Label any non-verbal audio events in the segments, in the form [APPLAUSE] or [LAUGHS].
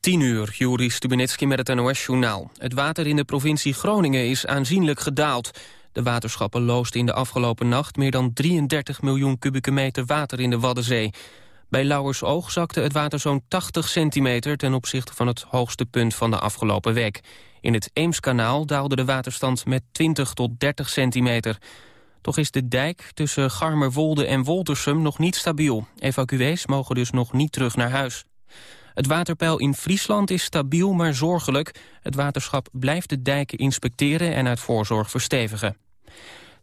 10 uur, Juri Stubenitski met het NOS-journaal. Het water in de provincie Groningen is aanzienlijk gedaald. De waterschappen loosten in de afgelopen nacht... meer dan 33 miljoen kubieke meter water in de Waddenzee. Bij Lauwersoog zakte het water zo'n 80 centimeter... ten opzichte van het hoogste punt van de afgelopen week. In het Eemskanaal daalde de waterstand met 20 tot 30 centimeter. Toch is de dijk tussen Garmerwolde en Woltersum nog niet stabiel. Evacuees mogen dus nog niet terug naar huis. Het waterpeil in Friesland is stabiel, maar zorgelijk. Het waterschap blijft de dijken inspecteren en uit voorzorg verstevigen.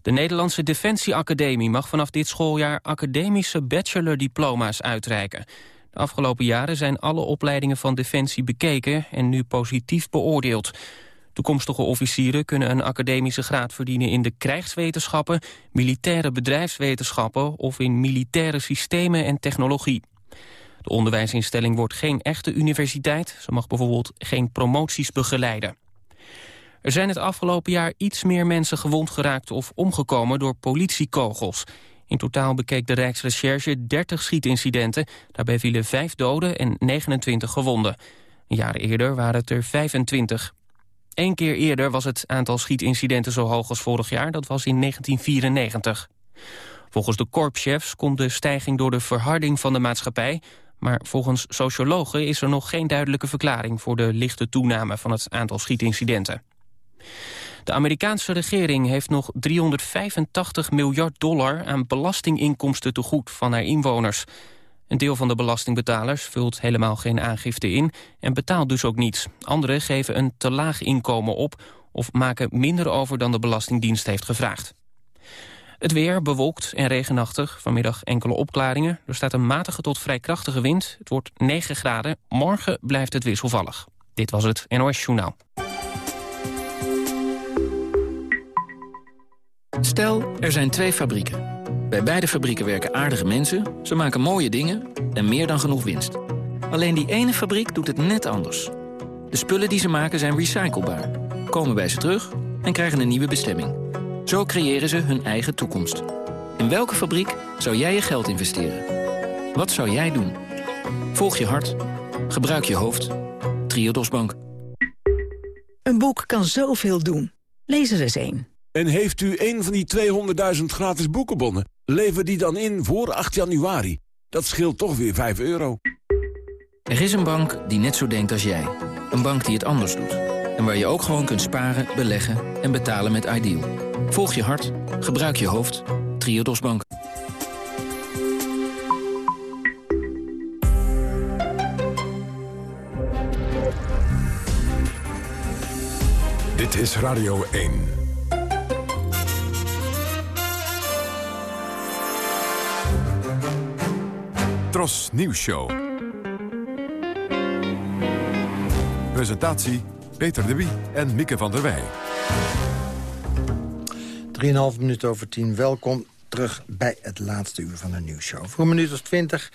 De Nederlandse Defensieacademie mag vanaf dit schooljaar academische bachelordiploma's uitreiken. De afgelopen jaren zijn alle opleidingen van Defensie bekeken en nu positief beoordeeld. Toekomstige officieren kunnen een academische graad verdienen in de krijgswetenschappen, militaire bedrijfswetenschappen of in militaire systemen en technologie. De onderwijsinstelling wordt geen echte universiteit. Ze mag bijvoorbeeld geen promoties begeleiden. Er zijn het afgelopen jaar iets meer mensen gewond geraakt of omgekomen door politiekogels. In totaal bekeek de Rijksrecherche 30 schietincidenten. Daarbij vielen 5 doden en 29 gewonden. Een jaar eerder waren het er 25. Eén keer eerder was het aantal schietincidenten zo hoog als vorig jaar. Dat was in 1994. Volgens de korpschefs komt de stijging door de verharding van de maatschappij... Maar volgens sociologen is er nog geen duidelijke verklaring... voor de lichte toename van het aantal schietincidenten. De Amerikaanse regering heeft nog 385 miljard dollar... aan belastinginkomsten te goed van haar inwoners. Een deel van de belastingbetalers vult helemaal geen aangifte in... en betaalt dus ook niets. Anderen geven een te laag inkomen op... of maken minder over dan de Belastingdienst heeft gevraagd. Het weer bewolkt en regenachtig. Vanmiddag enkele opklaringen. Er staat een matige tot vrij krachtige wind. Het wordt 9 graden. Morgen blijft het wisselvallig. Dit was het NOS Journaal. Stel, er zijn twee fabrieken. Bij beide fabrieken werken aardige mensen. Ze maken mooie dingen en meer dan genoeg winst. Alleen die ene fabriek doet het net anders. De spullen die ze maken zijn recyclebaar. Komen bij ze terug en krijgen een nieuwe bestemming. Zo creëren ze hun eigen toekomst. In welke fabriek zou jij je geld investeren? Wat zou jij doen? Volg je hart. Gebruik je hoofd. Triodos Bank. Een boek kan zoveel doen. Lees er eens één. En heeft u een van die 200.000 gratis boekenbonnen? Lever die dan in voor 8 januari. Dat scheelt toch weer 5 euro. Er is een bank die net zo denkt als jij. Een bank die het anders doet. En waar je ook gewoon kunt sparen, beleggen en betalen met Ideal. Volg je hart, gebruik je hoofd. Triodos Bank. Dit is Radio 1. Tros Nieuws. Presentatie Peter de Wie en Mieke van der Wij. 3,5 minuten over 10. Welkom terug bij het laatste uur van de nieuwsshow. Voor een minuut of 20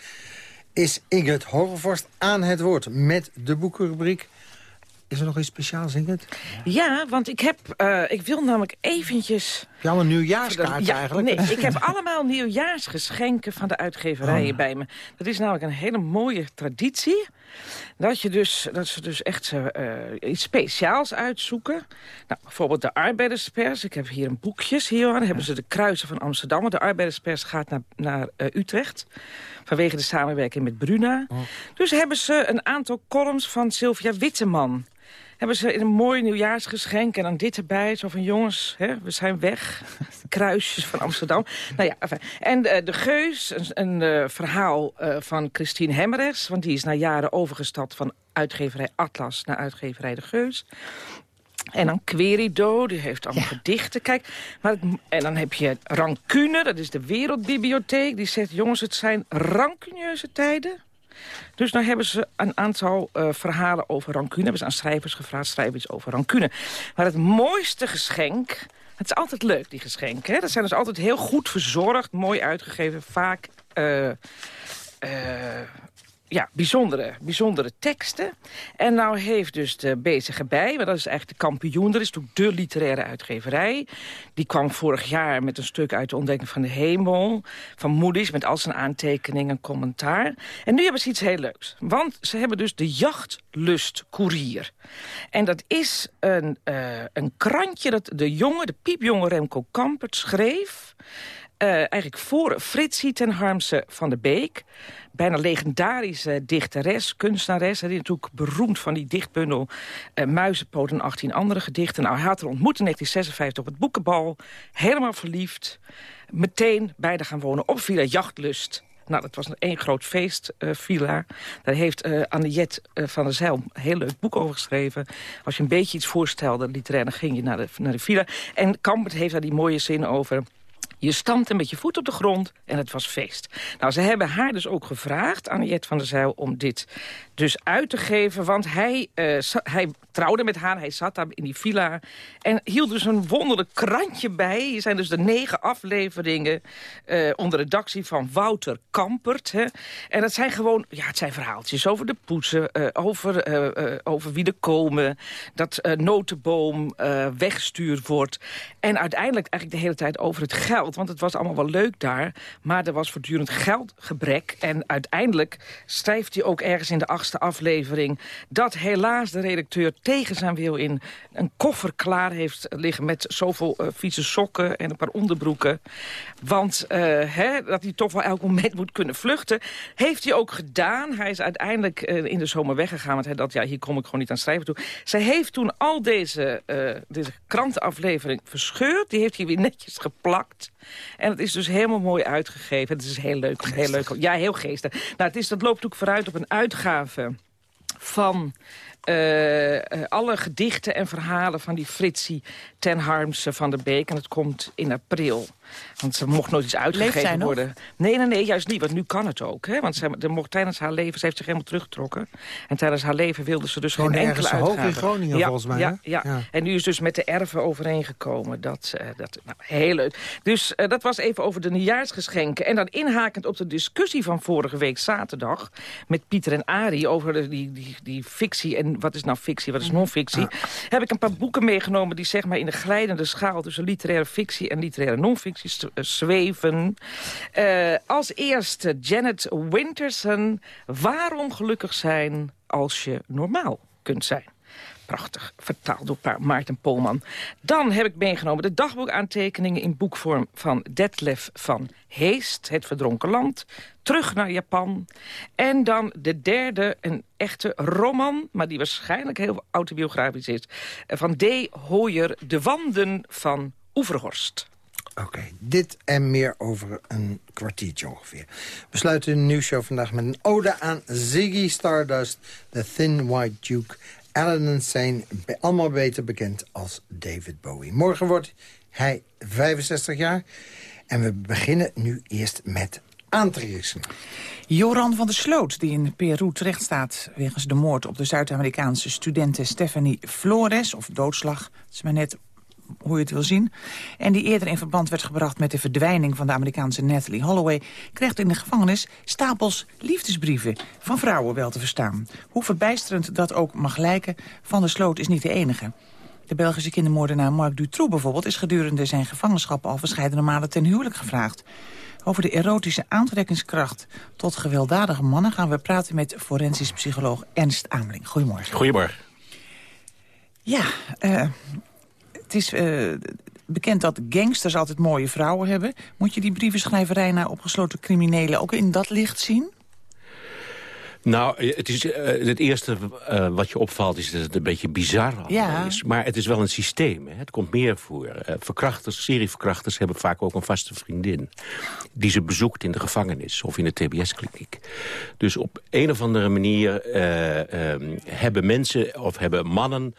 is Ingrid Horvorst aan het woord met de boekenrubriek. Is er nog iets speciaals, Ingrid? Ja, want ik heb, uh, ik wil namelijk eventjes... Ja, een nieuwjaarskaart ja, eigenlijk. Nee, ik heb allemaal nieuwjaarsgeschenken van de uitgeverijen oh. bij me. Dat is namelijk een hele mooie traditie. Dat, je dus, dat ze dus echt uh, iets speciaals uitzoeken. Nou, bijvoorbeeld de arbeiderspers. Ik heb hier een boekjes. Hier Dan hebben ze de kruisen van Amsterdam. De arbeiderspers gaat naar, naar uh, Utrecht. Vanwege de samenwerking met Bruna. Oh. Dus hebben ze een aantal columns van Sylvia Witteman hebben ze een mooi nieuwjaarsgeschenk. En dan dit erbij, zo van jongens, hè, we zijn weg. [LAUGHS] Kruisjes van Amsterdam. nou ja, enfin. En uh, De Geus, een, een uh, verhaal uh, van Christine Hemmerrechts. Want die is na jaren overgestapt van uitgeverij Atlas naar uitgeverij De Geus. En dan Querido, die heeft allemaal ja. gedichten. Kijk, maar het, en dan heb je Rancune, dat is de Wereldbibliotheek. Die zegt, jongens, het zijn rancunieuze tijden. Dus dan hebben ze een aantal uh, verhalen over rancune. Hebben ze aan schrijvers gevraagd, schrijf iets over rancune. Maar het mooiste geschenk... Het is altijd leuk, die geschenken. Dat zijn dus altijd heel goed verzorgd, mooi uitgegeven. Vaak... Uh, uh, ja, bijzondere, bijzondere teksten. En nou heeft dus de Bezige Bij, maar dat is eigenlijk de kampioen... dat is natuurlijk de literaire uitgeverij. Die kwam vorig jaar met een stuk uit de ontdekking van de hemel... van Moody's, met al zijn aantekeningen en commentaar. En nu hebben ze iets heel leuks. Want ze hebben dus de Jachtlust Courier. En dat is een, uh, een krantje dat de jonge, de piepjonge Remco Kampert schreef... Uh, eigenlijk voor Fritsie ten Harmse van de Beek bijna legendarische dichteres, kunstenares. Die natuurlijk beroemd van die dichtbundel uh, Muizenpoot en 18 andere gedichten. Nou, hij had haar ontmoet in 1956 op het boekenbal. Helemaal verliefd. Meteen beide gaan wonen op Villa Jachtlust. Nou, dat was een één groot feest, uh, villa. Daar heeft uh, Anniette uh, van der Zijl een heel leuk boek over geschreven. Als je een beetje iets voorstelde, literair, dan ging je naar de, naar de villa. En Kampert heeft daar die mooie zin over... Je stampte met je voet op de grond en het was feest. Nou, ze hebben haar dus ook gevraagd, Anniette van der Zijl... om dit dus uit te geven, want hij, uh, hij trouwde met haar. Hij zat daar in die villa en hield dus een wonderlijk krantje bij. Hier zijn dus de negen afleveringen uh, onder redactie van Wouter Kampert. Hè. En dat zijn gewoon, ja, het zijn verhaaltjes over de poetsen, uh, over, over wie er komen... dat notenboom weggestuurd wordt. En uiteindelijk eigenlijk de hele tijd over het geld want het was allemaal wel leuk daar. Maar er was voortdurend geldgebrek. En uiteindelijk schrijft hij ook ergens in de achtste aflevering... dat helaas de redacteur tegen zijn wil in een koffer klaar heeft liggen... met zoveel uh, vieze sokken en een paar onderbroeken. Want uh, hè, dat hij toch wel elk moment moet kunnen vluchten. Heeft hij ook gedaan. Hij is uiteindelijk uh, in de zomer weggegaan. Want hij dacht, ja, hier kom ik gewoon niet aan schrijven toe. Zij heeft toen al deze, deze krantenaflevering verscheurd. Die heeft hij weer netjes geplakt. En het is dus helemaal mooi uitgegeven. Het is heel leuk. Heel leuk ja, heel geestig. Nou, het, is, dat loopt ook vooruit op een uitgave van uh, alle gedichten en verhalen van die Fritsie ten Harmse van de Beek. En het komt in april. Want ze mocht nooit iets uitgegeven worden. Nee, nee, nee, juist niet. Want nu kan het ook. Hè? Want ze, mocht, tijdens haar leven, ze heeft zich helemaal teruggetrokken. En tijdens haar leven wilde ze dus Gewoon geen enkele uitgave. hoog in Groningen, ja, volgens mij. Ja, ja, ja, En nu is dus met de erven overeengekomen. Dat, uh, dat nou, heel leuk. Dus uh, dat was even over de nieuwjaarsgeschenken. En dan inhakend op de discussie van vorige week zaterdag... met Pieter en Ari over de, die, die, die fictie en wat is nou fictie, wat is non-fictie... Ah. heb ik een paar boeken meegenomen die zeg maar in de glijdende schaal... tussen literaire fictie en literaire non-fictie zweven. Uh, als eerste Janet Winterson. Waarom gelukkig zijn als je normaal kunt zijn? Prachtig, vertaald door Maarten Polman. Dan heb ik meegenomen de dagboekaantekeningen in boekvorm van Detlef van Heest, Het Verdronken Land. Terug naar Japan. En dan de derde, een echte roman, maar die waarschijnlijk heel autobiografisch is. Van D. Hooyer, De Wanden van Oeverhorst. Oké, dit en meer over een kwartiertje ongeveer. We sluiten de nieuwsshow vandaag met een ode aan Ziggy Stardust... The Thin White Duke, Alan Insane, allemaal beter bekend als David Bowie. Morgen wordt hij 65 jaar en we beginnen nu eerst met aantrekken. Joran van der Sloot, die in Peru terechtstaat... wegens de moord op de Zuid-Amerikaanse studente Stephanie Flores... of doodslag, dat is maar net hoe je het wil zien. En die eerder in verband werd gebracht met de verdwijning van de Amerikaanse Natalie Holloway... krijgt in de gevangenis stapels liefdesbrieven van vrouwen wel te verstaan. Hoe verbijsterend dat ook mag lijken, Van der Sloot is niet de enige. De Belgische kindermoordenaar Marc Dutroux bijvoorbeeld... is gedurende zijn gevangenschap al verscheidene malen ten huwelijk gevraagd. Over de erotische aantrekkingskracht tot gewelddadige mannen... gaan we praten met forensisch psycholoog Ernst Ameling. Goedemorgen. Goedemorgen. Ja, uh, het is uh, bekend dat gangsters altijd mooie vrouwen hebben. Moet je die brievenschrijverij naar opgesloten criminelen ook in dat licht zien? Nou, het, is, uh, het eerste uh, wat je opvalt is dat het een beetje bizar ja. is. Maar het is wel een systeem. Hè. Het komt meer voor. Uh, verkrachters, serieverkrachters hebben vaak ook een vaste vriendin. Die ze bezoekt in de gevangenis of in de TBS-kliniek. Dus op een of andere manier ehm, hebben mensen of hebben mannen...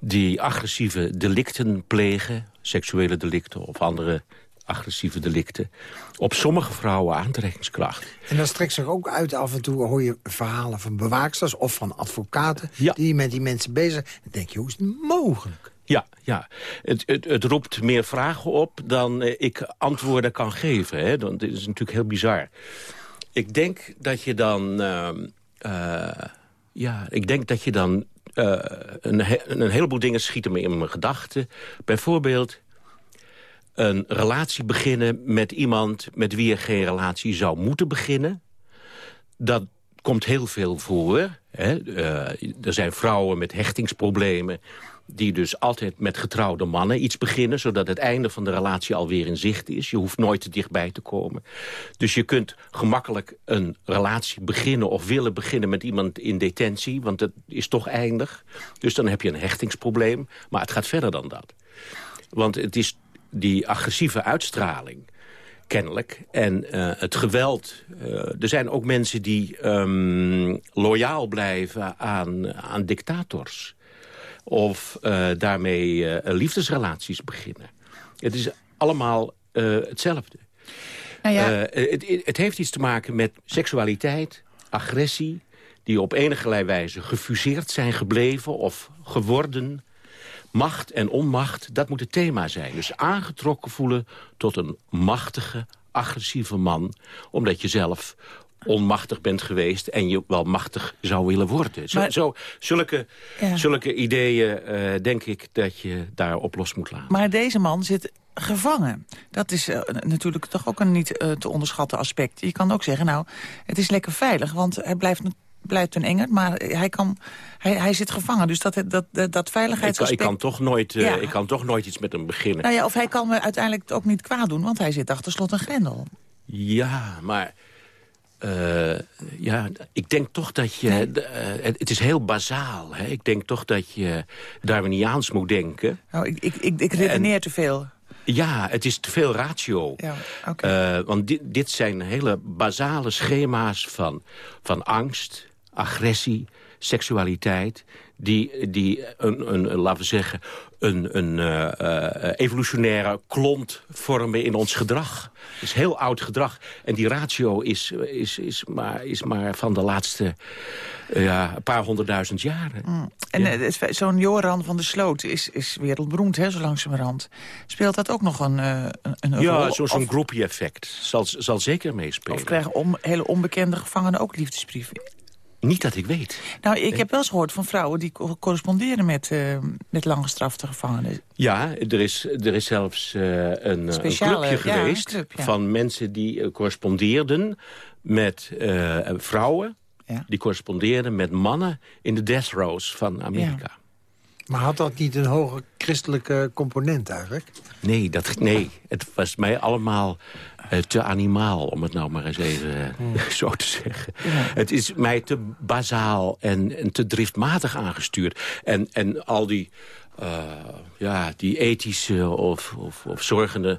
die agressieve delicten plegen, seksuele delicten of andere agressieve delicten... op sommige vrouwen aantrekkingskracht. En dat strekt zich ook uit af en toe hoor je verhalen van bewaaksters... of van advocaten ja. die met die mensen bezig zijn. Dan denk je, hoe is het mogelijk? Ja, ja. Het, het, het roept meer vragen op dan eh, ik antwoorden kan geven. Hè. Dan, dit is natuurlijk heel bizar. Ik denk dat je dan... Uh, ja, ik denk dat je dan... een, een heleboel dingen schieten me in mijn gedachten. Bijvoorbeeld een relatie beginnen met iemand... met wie je geen relatie zou moeten beginnen. Dat komt heel veel voor. Hè? er zijn vrouwen met hechtingsproblemen die dus altijd met getrouwde mannen iets beginnen... zodat het einde van de relatie alweer in zicht is. Je hoeft nooit te dichtbij te komen. Dus je kunt gemakkelijk een relatie beginnen of willen beginnen... met iemand in detentie, want het is toch eindig. Dus dan heb je een hechtingsprobleem. Maar het gaat verder dan dat. Want het is die agressieve uitstraling kennelijk. En uh, het geweld. Uh, er zijn ook mensen die um, loyaal blijven aan, aan dictators of uh, daarmee liefdesrelaties beginnen. Het is allemaal hetzelfde. Nou ja. het, het, heeft iets te maken met seksualiteit, agressie... die op enige wijze gefuseerd zijn gebleven of geworden. Macht en onmacht, dat moet het thema zijn. Dus aangetrokken voelen tot een machtige, agressieve man... omdat je zelf onmachtig bent geweest... en je wel machtig zou willen worden. Zo, zo zulke, zulke ideeën uh, denk ik dat je daar op los moet laten. Maar deze man zit gevangen. Dat is uh, natuurlijk toch ook een niet uh, te onderschatten aspect. Je kan ook zeggen, nou, het is lekker veilig... want hij blijft blijft een enger, maar hij, kan, hij, hij zit gevangen. Dus dat, dat, dat, dat veiligheidsaspect... Ik, ik, kan toch nooit, uh, ja. ik kan toch nooit iets met hem beginnen. Nou ja, of hij kan me uiteindelijk ook niet kwaad doen, want hij zit achter slot en grendel. Ja, maar uh, ja, ik denk toch dat je... Uh, het is heel bazaal. Hè? Ik denk toch dat je Darwiniaans moet denken. Oh, ik, ik, ik, ik redeneer en, te veel. Ja, het is te veel ratio. Ja, okay. uh, want dit, dit zijn hele basale schema's van, van angst, agressie, seksualiteit... die, die een, een, laten we zeggen, een, een uh, evolutionaire klont vormen in ons gedrag. Het is heel oud gedrag. En die ratio is, is, is, maar, is maar van de laatste uh, ja, een paar honderdduizend jaren. Mm. En ja. zo'n Joran van der Sloot is, is wereldberoemd, hè, zo langzamerhand. Speelt dat ook nog een, een, een ja, rol? Ja, zo'n zo groepie-effect zal, zal zeker meespelen. Of krijgen om, hele onbekende gevangenen ook liefdesbrieven? Niet dat ik weet. Nou, ik heb wel eens gehoord van vrouwen die corresponderen met, uh, met langgestrafte gevangenen. Ja, er is, er is zelfs uh, een, Speciale, een, clubje ja, geweest een club, ja. van mensen die correspondeerden met vrouwen. Ja. Die correspondeerden met mannen in de death rows van Amerika. Maar had dat niet een hoge christelijke component eigenlijk? Nee, dat, nee, het was mij allemaal uh, te animaal, om het nou maar eens even uh, [LAUGHS] zo te zeggen. Ja. Het is mij te bazaal en, en, te driftmatig aangestuurd. En, en al die, uh, ja, die ethische of, of, of zorgende...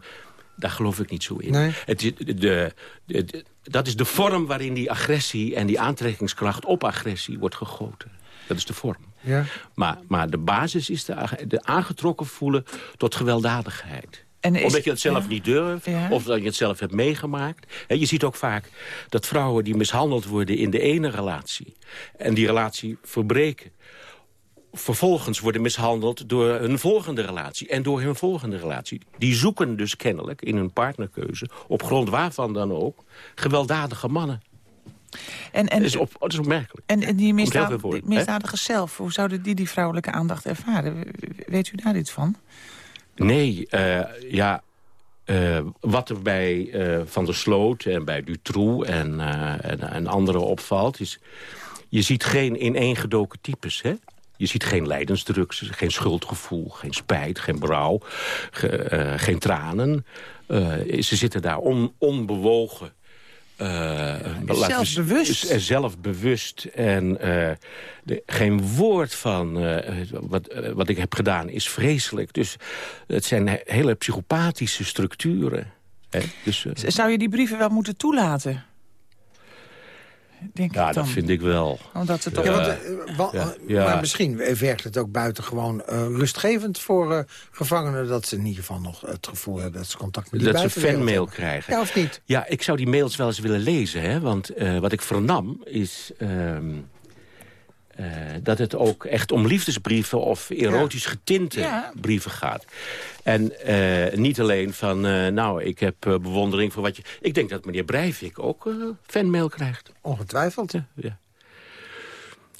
Daar geloof ik niet zo in. Nee. Het, de, de, de, dat is de vorm waarin die agressie en die aantrekkingskracht op agressie wordt gegoten. Dat is de vorm. Ja. Maar, maar de basis is de, de aangetrokken voelen tot gewelddadigheid. En is, Omdat je het zelf ja. niet durft, ja. of dat je het zelf hebt meegemaakt. En je ziet ook vaak dat vrouwen die mishandeld worden in de ene relatie... en die relatie verbreken vervolgens worden mishandeld door hun volgende relatie en door hun volgende relatie. Die zoeken dus kennelijk in hun partnerkeuze, op grond waarvan dan ook, gewelddadige mannen. En, en, dat, is op, dat is opmerkelijk. En, en die, misdaad, die misdadigers zelf, hoe zouden die die vrouwelijke aandacht ervaren? Weet u daar iets van? Nee, uh, ja, uh, wat er bij uh, Van der Sloot en bij Dutroux en, en, en anderen opvalt... is, je ziet geen ineengedoken types, hè? Je ziet geen lijdensdruk, geen schuldgevoel, geen spijt, geen brouw, ge, geen tranen. Ze zitten daar on, onbewogen. Uh, zelfbewust. Zelfbewust. En de, geen woord van wat, wat ik heb gedaan is vreselijk. Dus het zijn hele psychopathische structuren. Hè? Dus, Zou je die brieven wel moeten toelaten? Denk ja, dat vind ik wel. Omdat het toch... ja, want, uh, ja. Maar misschien werkt het ook buitengewoon uh, rustgevend voor uh, gevangenen... dat ze in ieder geval nog het gevoel hebben dat ze contact met die Dat ze fanmail krijgen. Ja, of niet? Ja, ik zou die mails wel eens willen lezen. Hè? Want wat ik vernam is... Ehm, uh, dat het ook echt om liefdesbrieven of erotisch getinte ja. brieven gaat. En uh, niet alleen van, uh, nou, ik heb bewondering voor wat je... Ik denk dat meneer Breivik ook fanmail krijgt. Ongetwijfeld. Ja.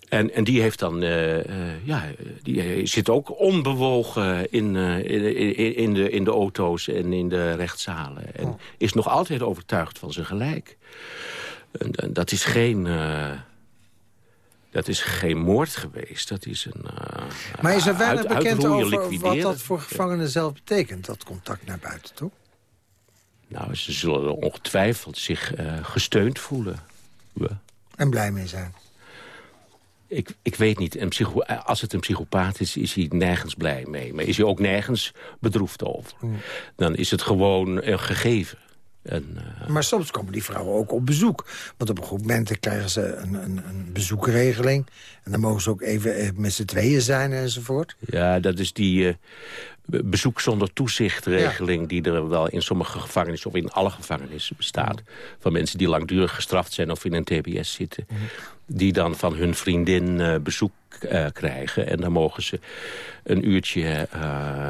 En, en die heeft dan, uh, uh, ja, die zit ook onbewogen in, uh, in, in, de, in de auto's en in de rechtszalen. En oh. is nog altijd overtuigd van zijn gelijk. En, en dat is geen... dat is geen moord geweest. Dat is een Maar is er weinig uit, bekend over wat dat voor gevangenen zelf betekent, dat contact naar buiten, toch? Nou, ze zullen ongetwijfeld zich gesteund voelen. En blij mee zijn. Ik, ik weet niet. Een psycho als het een psychopaat is, is hij nergens blij mee. Maar is hij ook nergens bedroefd over. Dan is het gewoon een gegeven. En, uh... Maar soms komen die vrouwen ook op bezoek. Want op een goed moment krijgen ze een, een, een bezoekregeling. En dan mogen ze ook even eh, met z'n tweeën zijn enzovoort. Ja, dat is die uh, bezoek zonder toezichtregeling... die er wel in sommige gevangenissen of in alle gevangenissen bestaat. Van mensen die langdurig gestraft zijn of in een tbs zitten. Mhm die dan van hun vriendin uh, bezoek uh, krijgen. En dan mogen ze een uurtje uh,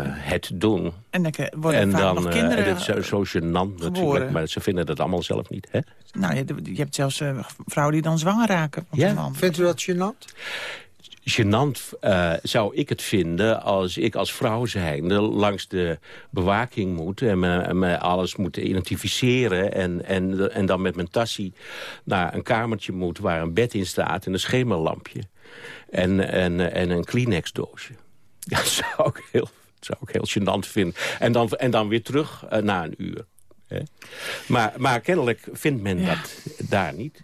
het doen. En dan worden en dan, nog kinderen en dat is zo gênant natuurlijk, maar ze vinden dat allemaal zelf niet. Hè? Nou, je, je hebt zelfs vrouwen die dan zwanger raken. Ja. Vindt u dat gênant? gênant uh, zou ik het vinden als ik als vrouw zijnde langs de bewaking moet... en me, me alles moet identificeren en, en, en dan met mijn tassie naar een kamertje moet... waar een bed in staat en een schemerlampje en, en, en een Kleenex-doosje. [LAUGHS] Ja, dat zou ik heel, zou ik heel gênant vinden. En dan, en dan weer terug uh, na een uur. Hè? Maar, maar kennelijk vindt men dat daar niet.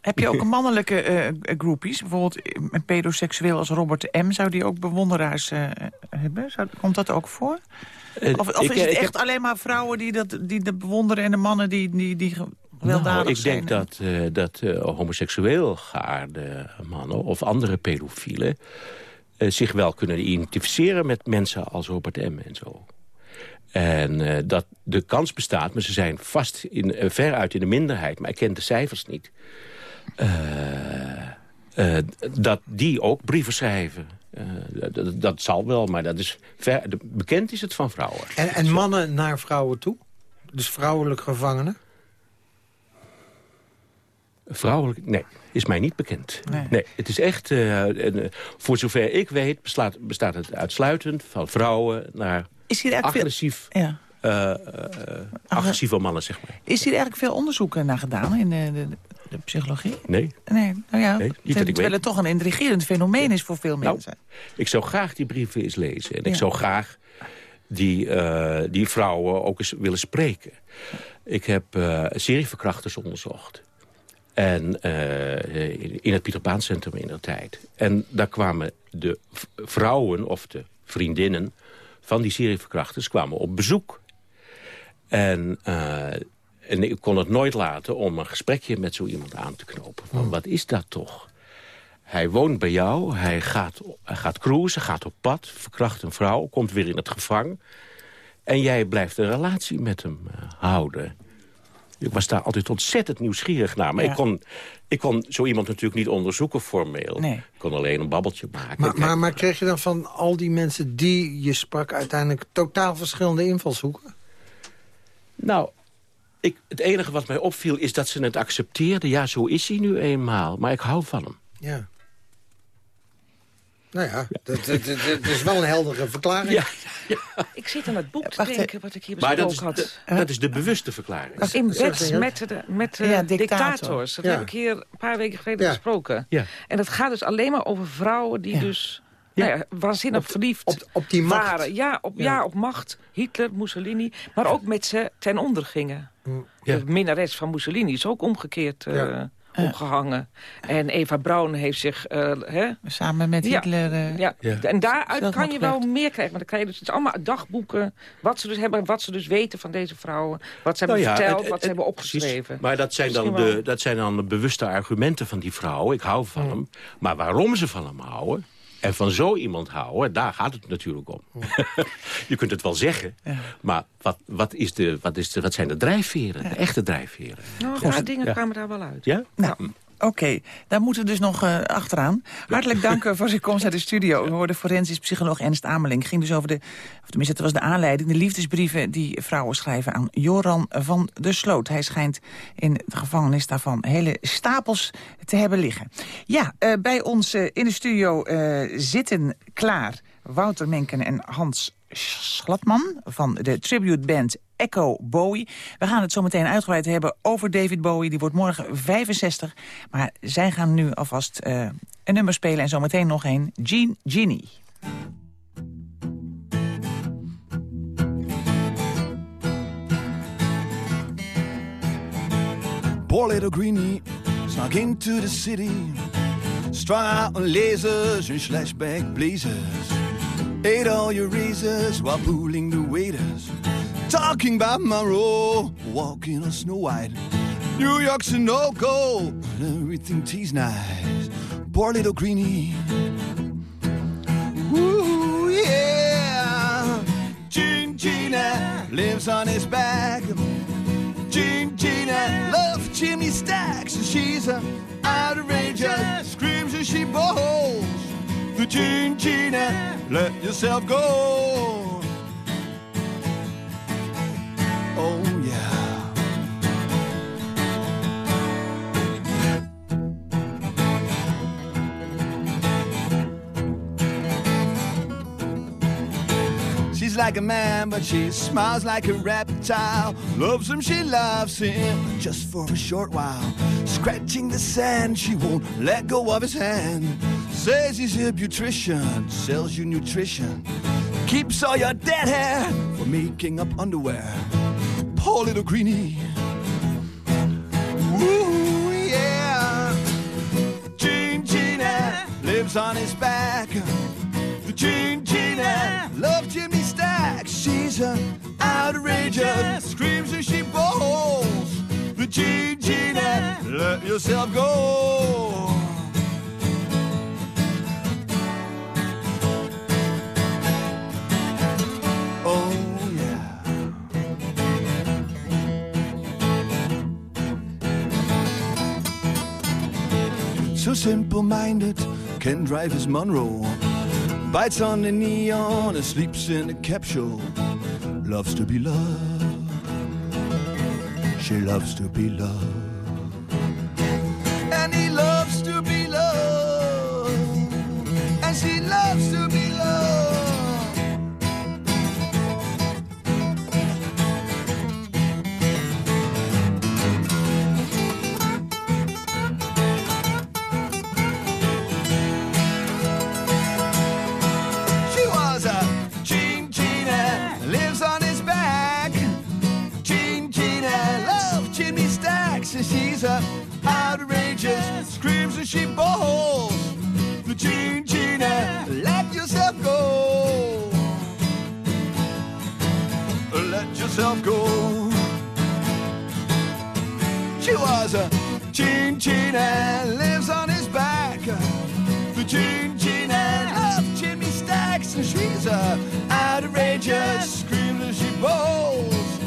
Heb je ook [LAUGHS] mannelijke uh, groupies? Bijvoorbeeld een pedoseksueel als Robert M. Zou die ook bewonderaars uh, hebben? Zou, komt dat ook voor? Of, of ik, is het echt alleen maar vrouwen die dat, die dat bewonderen... en de mannen die, die, die gewelddadig nou, ik zijn? Ik denk dat, uh, dat homoseksueel geaarde mannen of andere pedofielen... zich wel kunnen identificeren met mensen als Robert M. en zo. En dat de kans bestaat, maar ze zijn vast in, veruit in de minderheid... maar ik ken de cijfers niet uh, dat die ook brieven schrijven. Uh, dat, dat, zal wel, maar dat is ver, bekend is het van vrouwen. En, en mannen naar vrouwen toe? Dus vrouwelijk gevangenen? Vrouwelijk, nee, is mij niet bekend. Nee, het is echt, uh, voor zover ik weet, bestaat, bestaat het uitsluitend van vrouwen naar is hier agressief... Veel, ja. Uh, agressieve mannen, zeg maar. Is hier eigenlijk veel onderzoek naar gedaan in de, de psychologie? Nee. Nee, nou ja, nee, terwijl het toch een intrigerend fenomeen is voor veel nou, mensen. Ik zou graag die brieven eens lezen. En ik zou graag die, uh, die vrouwen ook eens willen spreken. Ik heb serieverkrachters onderzocht. En uh, in het Pieter Baan Centrum in de tijd. En daar kwamen de vrouwen of de vriendinnen van die serieverkrachters kwamen op bezoek. En en ik kon het nooit laten om een gesprekje met zo iemand aan te knopen. Van, wat is dat toch? Hij woont bij jou, hij gaat, hij gaat cruisen, gaat op pad, verkracht een vrouw, komt weer in het gevang. En jij blijft een relatie met hem uh, houden. Ik was daar altijd ontzettend nieuwsgierig naar. Maar ik, kon, ik kon zo iemand natuurlijk niet onderzoeken formeel. Nee. Ik kon alleen een babbeltje maken. Maar, maar, maar kreeg je dan van al die mensen die je sprak... uiteindelijk totaal verschillende invalshoeken? Nou, ik, het enige wat mij opviel is dat ze het accepteerden. Ja, zo is hij nu eenmaal. Maar ik hou van hem. Ja. Nou ja, Dat, dat, dat, is wel een heldere verklaring. Ja, ja. Ik zit aan het boek te denken wat ik hier besproken maar dat is, had. dat is de bewuste verklaring. In bed met de, met de dictators. Dat heb ik hier een paar weken geleden besproken. Ja. En dat gaat dus alleen maar over vrouwen die dus ja. Nou ja, waanzinnig verliefd op, op die macht. waren. Ja op, ja. op macht. Hitler, Mussolini. Maar ook met ze ten onder gingen. Mm. De minnares van Mussolini is ook omgekeerd uh, opgehangen. En Eva Braun heeft zich... Uh, hè? Samen met Hitler... Uh, ja. En daaruit kan je wel meer krijgen. Maar dan krijg je dus het is allemaal dagboeken. Wat ze dus hebben, wat ze dus weten van deze vrouwen. Wat ze hebben nou verteld, wat ze hebben opgeschreven. Precies. Maar dat zijn, dan de, dat zijn dan de bewuste argumenten van die vrouw. Ik hou van mm. hem. Maar waarom ze van hem houden... En van zo iemand houden, daar gaat het natuurlijk om. [LAUGHS] je kunt het wel zeggen, ja. maar wat, wat, is de, wat, is de, wat zijn de drijfveren, de echte drijfveren? Nou, een paar dingen kwamen daar wel uit. Ja? Nou, Oké, daar moeten we dus nog uh, achteraan. Hartelijk dank voor zijn komst uit de studio. We hoorden forensisch psycholoog Ernst Ameling. ging dus over de, of tenminste, het was de aanleiding... de liefdesbrieven die vrouwen schrijven aan Joran van der Sloot. Hij schijnt in de gevangenis daarvan hele stapels te hebben liggen. Ja, uh, bij ons uh, in de studio zitten klaar Wouter Menken en Hans Schlatman van de tribute band Echo Bowie. We gaan het zo meteen uitgebreid hebben over David Bowie. Die wordt morgen 65. Maar zij gaan nu alvast uh, een nummer spelen en zometeen nog een. Jean Ginny. Poor little greenie snuck into the city. Strung out on lasers and slashback blazers. Ate all your razors while pulling the waiters. Talking about Monroe, walking on Snow White. New York's a no-go, everything tease nice. Poor little greenie. Ooh, yeah. Gene Gina lives on his back. Gene Gina loves chimney stacks. And she's a outrageous, screams and she bowls. The Gene Gina, let yourself go. Like a man, but she smiles like a reptile. Loves him, she loves him, just for a short while. Scratching the sand, she won't let go of his hand. Says he's a beautician, sells you nutrition. Keeps all your dead hair for making up underwear. Poor little greenie. Ooh, yeah. Gene Gina lives on his back. Gene Gina loves Jimmy Stacks. She's a outrageous, screams as she bowls. The Gene Gina, let yourself go. Oh yeah. So simple-minded, can drive his Monroe. Bites on the neon and sleeps in a capsule. Loves to be loved. She loves to be loved. And he loves to be loved. And she loves to be of gold. She was a chin chin and lives on his back. The chin chin and of Jimmy stacks, and she's a outrageous screamer. She bowls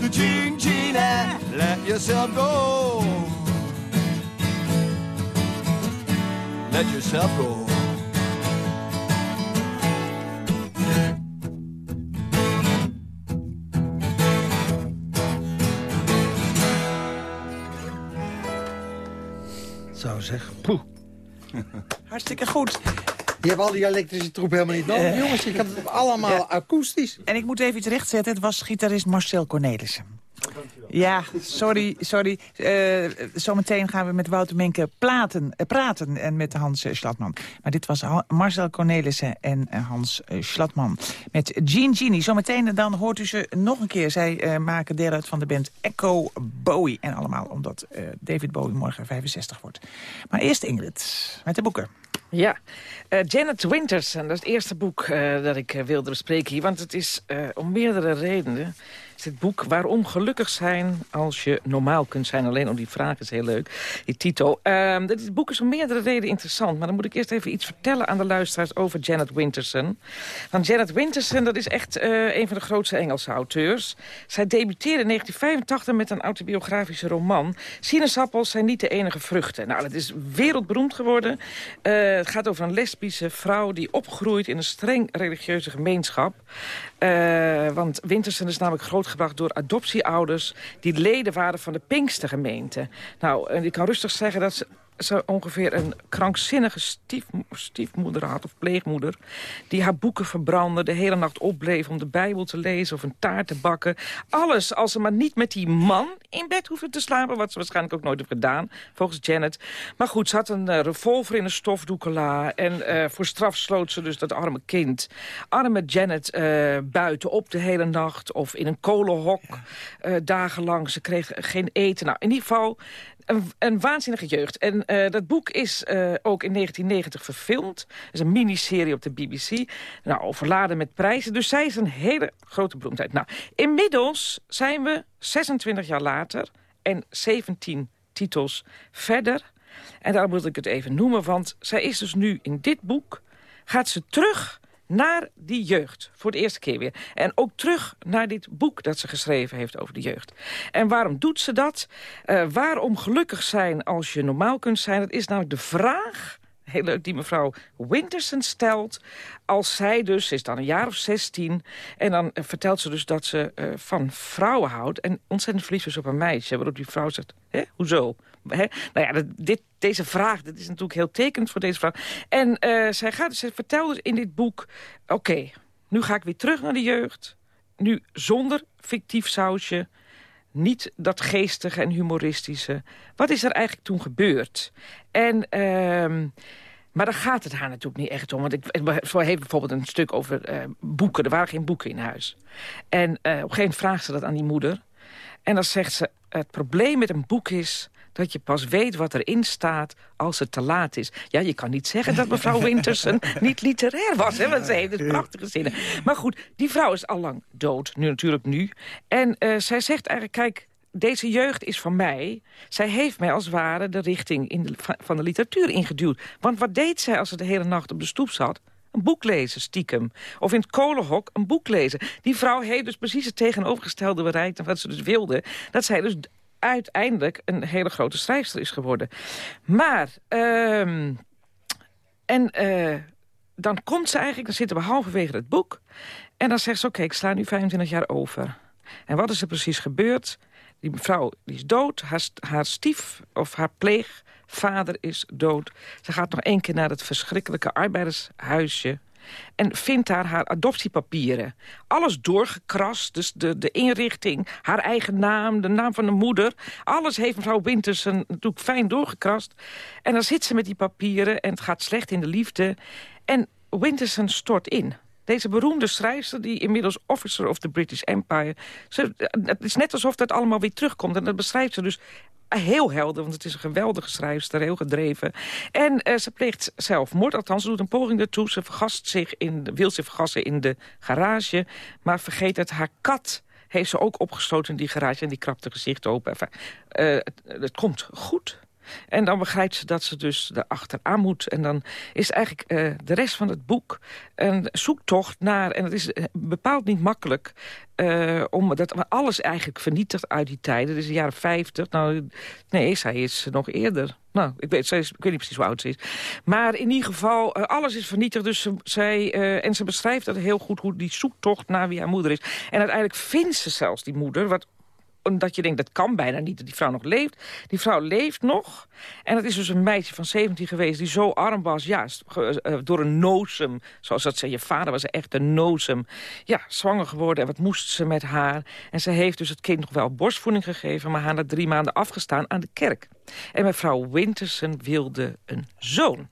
the chin chin and let yourself go. Let yourself go. Hartstikke goed. Je hebt al die elektrische troep helemaal niet nodig. Eh. Jongens, je kan het allemaal akoestisch. En ik moet even iets rechtzetten. Het was gitarist Marcel Cornelissen. Ja, sorry, sorry. Eh, zometeen gaan we met Wouter Menke platen, eh, praten en met Hans Schlatman. Maar dit was Ha- Marcel Cornelissen en Hans Schlatman. Met Jean Genie. Zometeen dan hoort u ze nog een keer. Zij maken deel uit van de band Echo Bowie. En allemaal omdat David Bowie morgen 65 wordt. Maar eerst Ingrid, met de boeken. Ja, Eh, Janet Winters, en dat is het eerste boek eh, dat ik eh, wilde bespreken hier. Want het is om meerdere redenen dit boek Waarom gelukkig zijn als je normaal kunt zijn. Alleen om die vraag is heel leuk, die titel. Uh, dit boek is om meerdere redenen interessant. Maar dan moet ik eerst even iets vertellen aan de luisteraars over Janet Winterson. Want Janet Winterson, dat is echt uh, een van de grootste Engelse auteurs. Zij debuteerde in 1985 met een autobiografische roman. Sinaasappels zijn niet de enige vruchten. Nou, dat is wereldberoemd geworden. Uh, het gaat over een lesbische vrouw die opgroeit in een streng religieuze gemeenschap. Uh, want Wintersen is namelijk grootgebracht door adoptieouders... die leden waren van de Pinkstergemeente. Nou, ik kan rustig zeggen dat ze ze ongeveer een krankzinnige stief, stiefmoeder had, of pleegmoeder... die haar boeken verbrandde, de hele nacht opbleef om de Bijbel te lezen... of een taart te bakken. Alles als ze maar niet met die man in bed hoefde te slapen... wat ze waarschijnlijk ook nooit heeft gedaan, volgens Janet. Maar goed, ze had een uh, revolver in een stofdoekela... en uh, voor straf sloot ze dus dat arme kind. Arme Janet uh, buiten op de hele nacht of in een kolenhok dagenlang. Ze kreeg geen eten. Nou, in ieder geval een, waanzinnige jeugd. En uh, dat boek is uh, ook in 1990 verfilmd. Is een miniserie op de BBC. Nou, overladen met prijzen. Dus zij is een hele grote beroemdheid. Nou, inmiddels zijn we 26 jaar later en 17 titels verder. En daarom moet ik het even noemen, want zij is dus nu in dit boek... gaat ze terug naar die jeugd. Voor de eerste keer weer. En ook terug naar dit boek dat ze geschreven heeft over de jeugd. En waarom doet ze dat? Uh, waarom gelukkig zijn als je normaal kunt zijn? Dat is namelijk de vraag heel leuk, die mevrouw Winterson stelt. Als zij dus, ze is dan een jaar of 16... en dan uh, vertelt ze dus dat ze uh, van vrouwen houdt... en ontzettend verliefd is op een meisje. Waarop die vrouw zegt, hè, hoezo? Nou ja, dit, deze vraag, dit is natuurlijk heel tekenend voor deze vrouw. En uh, zij, gaat, ze vertelt dus in dit boek... oké, nu ga ik weer terug naar de jeugd. Nu zonder fictief sausje niet dat geestige en humoristische. Wat is er eigenlijk toen gebeurd? En, uh, maar daar gaat het haar natuurlijk niet echt om. Want ik, heeft bijvoorbeeld een stuk over uh, boeken. Er waren geen boeken in huis. En uh, op een gegeven moment vraagt ze dat aan die moeder. En dan zegt ze, het probleem met een boek is dat je pas weet wat erin staat als het te laat is. Ja, je kan niet zeggen dat mevrouw [LAUGHS] Wintersen niet literair was, hè, want ze heeft het prachtige zinnen. Maar goed, die vrouw is al lang dood, nu natuurlijk nu. En uh, zij zegt eigenlijk, kijk, deze jeugd is van mij. Zij heeft mij als het ware de richting in de, van de literatuur ingeduwd. Want wat deed zij als ze de hele nacht op de stoep zat? Een boek lezen, stiekem. Of in het kolenhok een boek lezen. Die vrouw heeft dus precies het tegenovergestelde bereikt... dan wat ze dus wilde. Dat zij dus uiteindelijk een hele grote schrijfster is geworden. Maar, um, en uh, dan komt ze eigenlijk, dan zitten we halverwege het boek... en dan zegt ze, oké, ik sla nu 25 jaar over. En wat is er precies gebeurd? Die vrouw die is dood, haar, haar stief of haar pleegvader is dood. Ze gaat nog één keer naar het verschrikkelijke arbeidershuisje... En vindt daar haar adoptiepapieren. Alles doorgekrast, dus de, de inrichting, haar eigen naam, de naam van de moeder. Alles heeft mevrouw Wintersen natuurlijk fijn doorgekrast. En dan zit ze met die papieren en het gaat slecht in de liefde. En Wintersen stort in. Deze beroemde schrijfster, die inmiddels officer of the British Empire... Ze, het is net alsof dat allemaal weer terugkomt. En dat beschrijft ze dus heel helder, want het is een geweldige schrijfster, heel gedreven. En uh, ze pleegt zelfmoord, althans ze doet een poging ertoe. Ze vergast zich in, wil zich vergassen in de garage, maar vergeet dat haar kat heeft ze ook opgesloten in die garage en die krapt haar gezicht open. Het, het komt goed. En dan begrijpt ze dat ze dus erachteraan moet. En dan is eigenlijk uh, de rest van het boek een zoektocht naar... en het is bepaald niet makkelijk... Uh, omdat alles eigenlijk vernietigt uit die tijden. Dus de jaren 50. Nou, nee, zij is nog eerder. Nou, ik weet, ik weet niet precies hoe oud ze is. Maar in ieder geval, alles is vernietigd. Dus zij, en ze beschrijft dat heel goed, hoe die zoektocht naar wie haar moeder is. En uiteindelijk vindt ze zelfs die moeder, wat omdat je denkt, dat kan bijna niet dat die vrouw nog leeft. Die vrouw leeft nog. En het is dus een meisje van 17 geweest die zo arm was. Ja, door een nozem. Zoals dat zei, je vader was echt een nozem. Ja, zwanger geworden. En wat moest ze met haar? En ze heeft dus het kind nog wel borstvoeding gegeven... maar haar na drie maanden afgestaan aan de kerk. En mevrouw Wintersen wilde een zoon.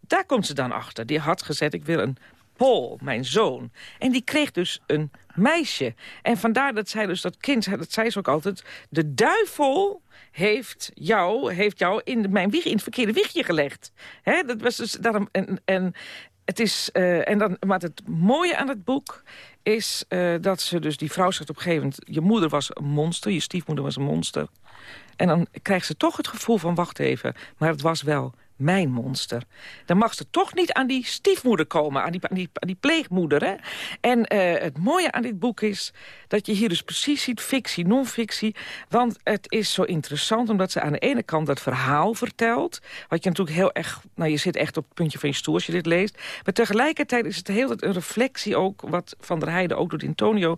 Daar komt ze dan achter. Die had gezet, ik wil een Mijn zoon. En die kreeg dus een meisje. En vandaar dat zij dus dat kind, dat zei ze ook altijd... de duivel heeft jou, heeft jou in mijn wieg, in het verkeerde wiegje gelegd. He, dat was dus daarom, en, en het is, uh, en dan, maar het mooie aan het boek is uh, dat ze dus, die vrouw zegt op je moeder was een monster, je stiefmoeder was een monster. En dan krijgt ze toch het gevoel van, wacht even, maar het was wel mijn monster. Dan mag ze toch niet aan die stiefmoeder komen, aan die, aan die, pleegmoeder. Hè? En uh, het mooie aan dit boek is dat je hier dus precies ziet, fictie, non-fictie. Want het is zo interessant omdat ze aan de ene kant dat verhaal vertelt. Wat je natuurlijk heel erg, nou je zit echt op het puntje van je stoel als je dit leest. Maar tegelijkertijd is het heel een reflectie ook, wat Van der Heijden ook doet in Tonio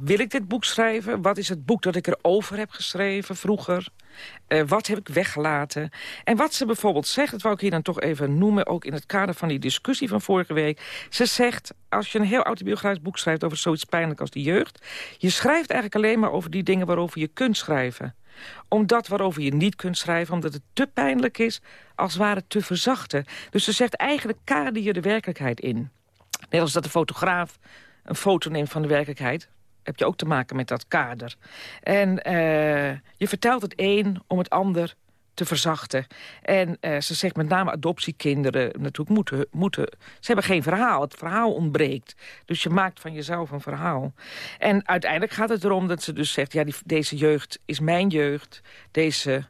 wil ik dit boek schrijven? Wat is het boek dat ik erover heb geschreven vroeger? Uh, wat heb ik weggelaten? En wat ze bijvoorbeeld zegt, dat wou ik hier dan toch even noemen... ook in het kader van die discussie van vorige week. Ze zegt, als je een heel autobiografisch boek schrijft... over zoiets pijnlijk als die jeugd... je schrijft eigenlijk alleen maar over die dingen waarover je kunt schrijven omdat waarover je niet kunt schrijven, omdat het te pijnlijk is... als ware te verzachten. Dus ze zegt eigenlijk kader je de werkelijkheid in. Net als dat de fotograaf een foto neemt van de werkelijkheid heb je ook te maken met dat kader. En uh, je vertelt het een om het ander te verzachten. En uh, ze zegt met name adoptiekinderen natuurlijk moeten, moeten... Ze hebben geen verhaal, het verhaal ontbreekt. Dus je maakt van jezelf een verhaal. En uiteindelijk gaat het erom dat ze dus zegt... ja, die, deze jeugd is mijn jeugd, deze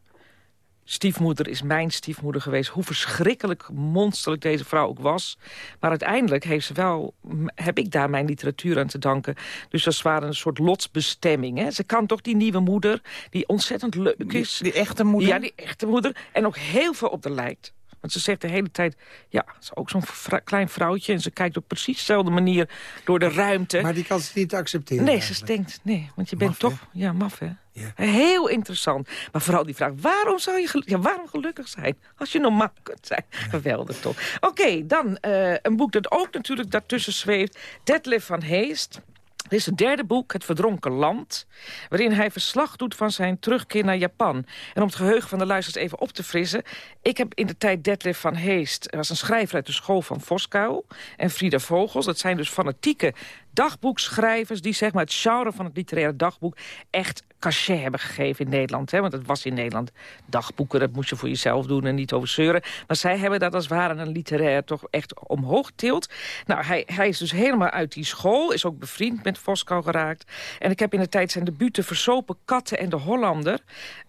stiefmoeder is mijn stiefmoeder geweest. Hoe verschrikkelijk monsterlijk deze vrouw ook was. Maar uiteindelijk heeft ze wel, heb ik daar mijn literatuur aan te danken. Dus dat was een soort lotsbestemming. Hè? Ze kan toch die nieuwe moeder, die ontzettend leuk is. Die, die echte moeder? Ja, die echte moeder. En ook heel veel op de lijkt. Want ze zegt de hele tijd, ja, ze is ook zo'n klein vrouwtje... en ze kijkt op precies dezelfde manier door de ruimte. Maar die kan ze niet accepteren Nee, ze denkt, nee, want je bent toch... Ja, maf, hè? Ja. Heel interessant. Maar vooral die vraag, waarom zou je ja, waarom gelukkig zijn? Als je normaal kunt zijn. Geweldig toch. Oké, dan uh, een boek dat ook natuurlijk daartussen zweeft. Detlef van Heest. Dit is het derde boek, Het Verdronken Land... waarin hij verslag doet van zijn terugkeer naar Japan. En om het geheugen van de luisteraars even op te frissen... ik heb in de tijd Detlef van Heest... was een schrijver uit de school van Voskuil... en Frida Vogels, dat zijn dus fanatieke dagboekschrijvers... die zeg maar, het genre van het literaire dagboek echt cachet hebben gegeven in Nederland. Hè? Want het was in Nederland dagboeken, dat moest je voor jezelf doen en niet over zeuren. Maar zij hebben dat als ware een literair toch echt omhoog tilt. Nou, hij, hij is dus helemaal uit die school, is ook bevriend met Voskou geraakt. En ik heb in de tijd zijn debuuten Versopen Katten en de Hollander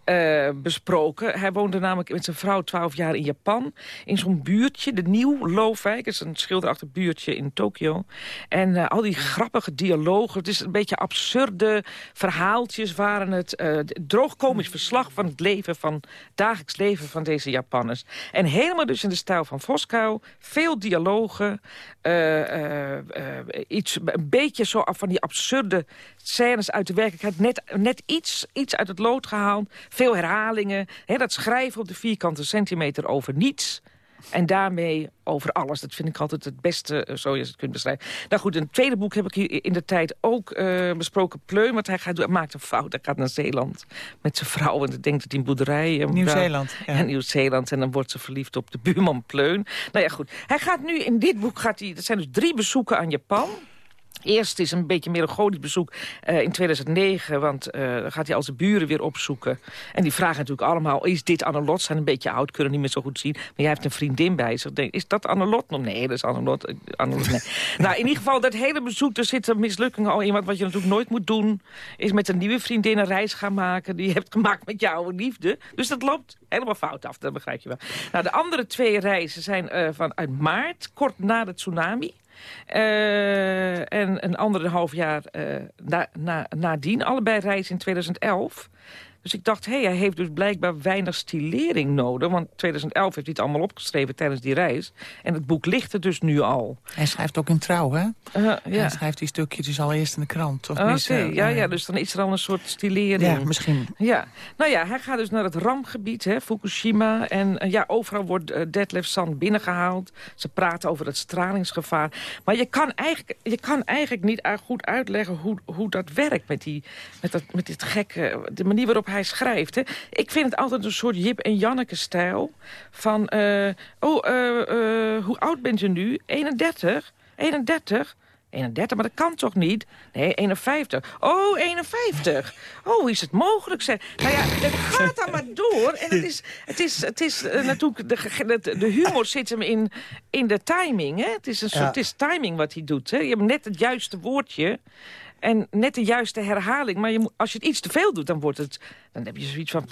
uh, besproken. Hij woonde namelijk met zijn vrouw twaalf jaar in Japan. In zo'n buurtje, de Nieuw Loofwijk. Is een schilderachtig buurtje in Tokio. En uh, al die grappige dialogen. Het is een beetje absurde verhaaltjes waren het. Uh, droogkomisch verslag van het leven van het dagelijks leven van deze Japanners. En helemaal dus in de stijl van Voskou. Veel dialogen. iets, een beetje zo van die absurde scènes uit de werkelijkheid. Net, net iets, iets uit het lood gehaald veel herhalingen. Hè, dat schrijven op de vierkante centimeter over niets. En daarmee over alles. Dat vind ik altijd het beste, uh, zo je het kunt beschrijven. Nou goed, een tweede boek heb ik hier in de tijd ook uh, besproken. Pleun, want hij, gaat, maakt een fout. Hij gaat naar Zeeland met zijn vrouw. En denkt dat hij een boerderij... Uh, Nieuw-Zeeland. Ja. Nieuw-Zeeland. En dan wordt ze verliefd op de buurman Pleun. Nou ja, goed. Hij gaat nu in dit boek... Gaat hij, dat zijn dus drie bezoeken aan Japan... Eerst is een beetje melancholisch bezoek uh, in 2009, want uh, dan gaat hij al zijn buren weer opzoeken. En die vragen natuurlijk allemaal, is dit Annelot? Ze zijn een beetje oud, kunnen niet meer zo goed zien. Maar jij heeft een vriendin bij zich. Denk, is dat Annelot? Nou, nee, dat is Annelot. Annelot nee. [LAUGHS] nou, in ieder geval, dat hele bezoek, er zitten mislukkingen al in. Want wat je natuurlijk nooit moet doen, is met een nieuwe vriendin een reis gaan maken... die je hebt gemaakt met jouw liefde. Dus dat loopt helemaal fout af, dat begrijp je wel. Nou, de andere twee reizen zijn uh, van uit maart, kort na de tsunami... Uh, en een anderhalf jaar uh, na, na, nadien, allebei reizen in 2011. Dus ik dacht, hé, hey, hij heeft dus blijkbaar weinig stilering nodig. Want 2011 heeft hij het allemaal opgeschreven tijdens die reis. En het boek ligt er dus nu al. Hij schrijft ook in Trouw, hè? Uh, ja. Hij schrijft die stukjes dus al eerst in de krant. Oké, okay, ja, ja, dus dan is er al een soort stilering. Ja, misschien. Ja, nou ja, hij gaat dus naar het rampgebied, hè, Fukushima. En uh, ja, overal wordt uh, Detlef Sand binnengehaald. Ze praten over het stralingsgevaar. Maar je kan eigenlijk, je kan eigenlijk niet goed uitleggen hoe, hoe dat werkt met, die, met, dat, met dit gekke... De manier waarop hij schrijft. Hè. Ik vind het altijd een soort Jip en Janneke-stijl. Van, uh, oh, uh, uh, hoe oud bent u nu? 31? 31? 31, maar dat kan toch niet? Nee, 51. Oh, 51. Oh, is het mogelijk? Zeg. Nou ja, het gaat dan maar door. En het is, het is, het is uh, natuurlijk... De, de, humor zit hem in, in de timing. Hè? Het is een soort het is timing wat hij doet. Hè? Je hebt net het juiste woordje... En net de juiste herhaling. Maar je als je het iets te veel doet, dan, wordt het, dan heb je zoiets van...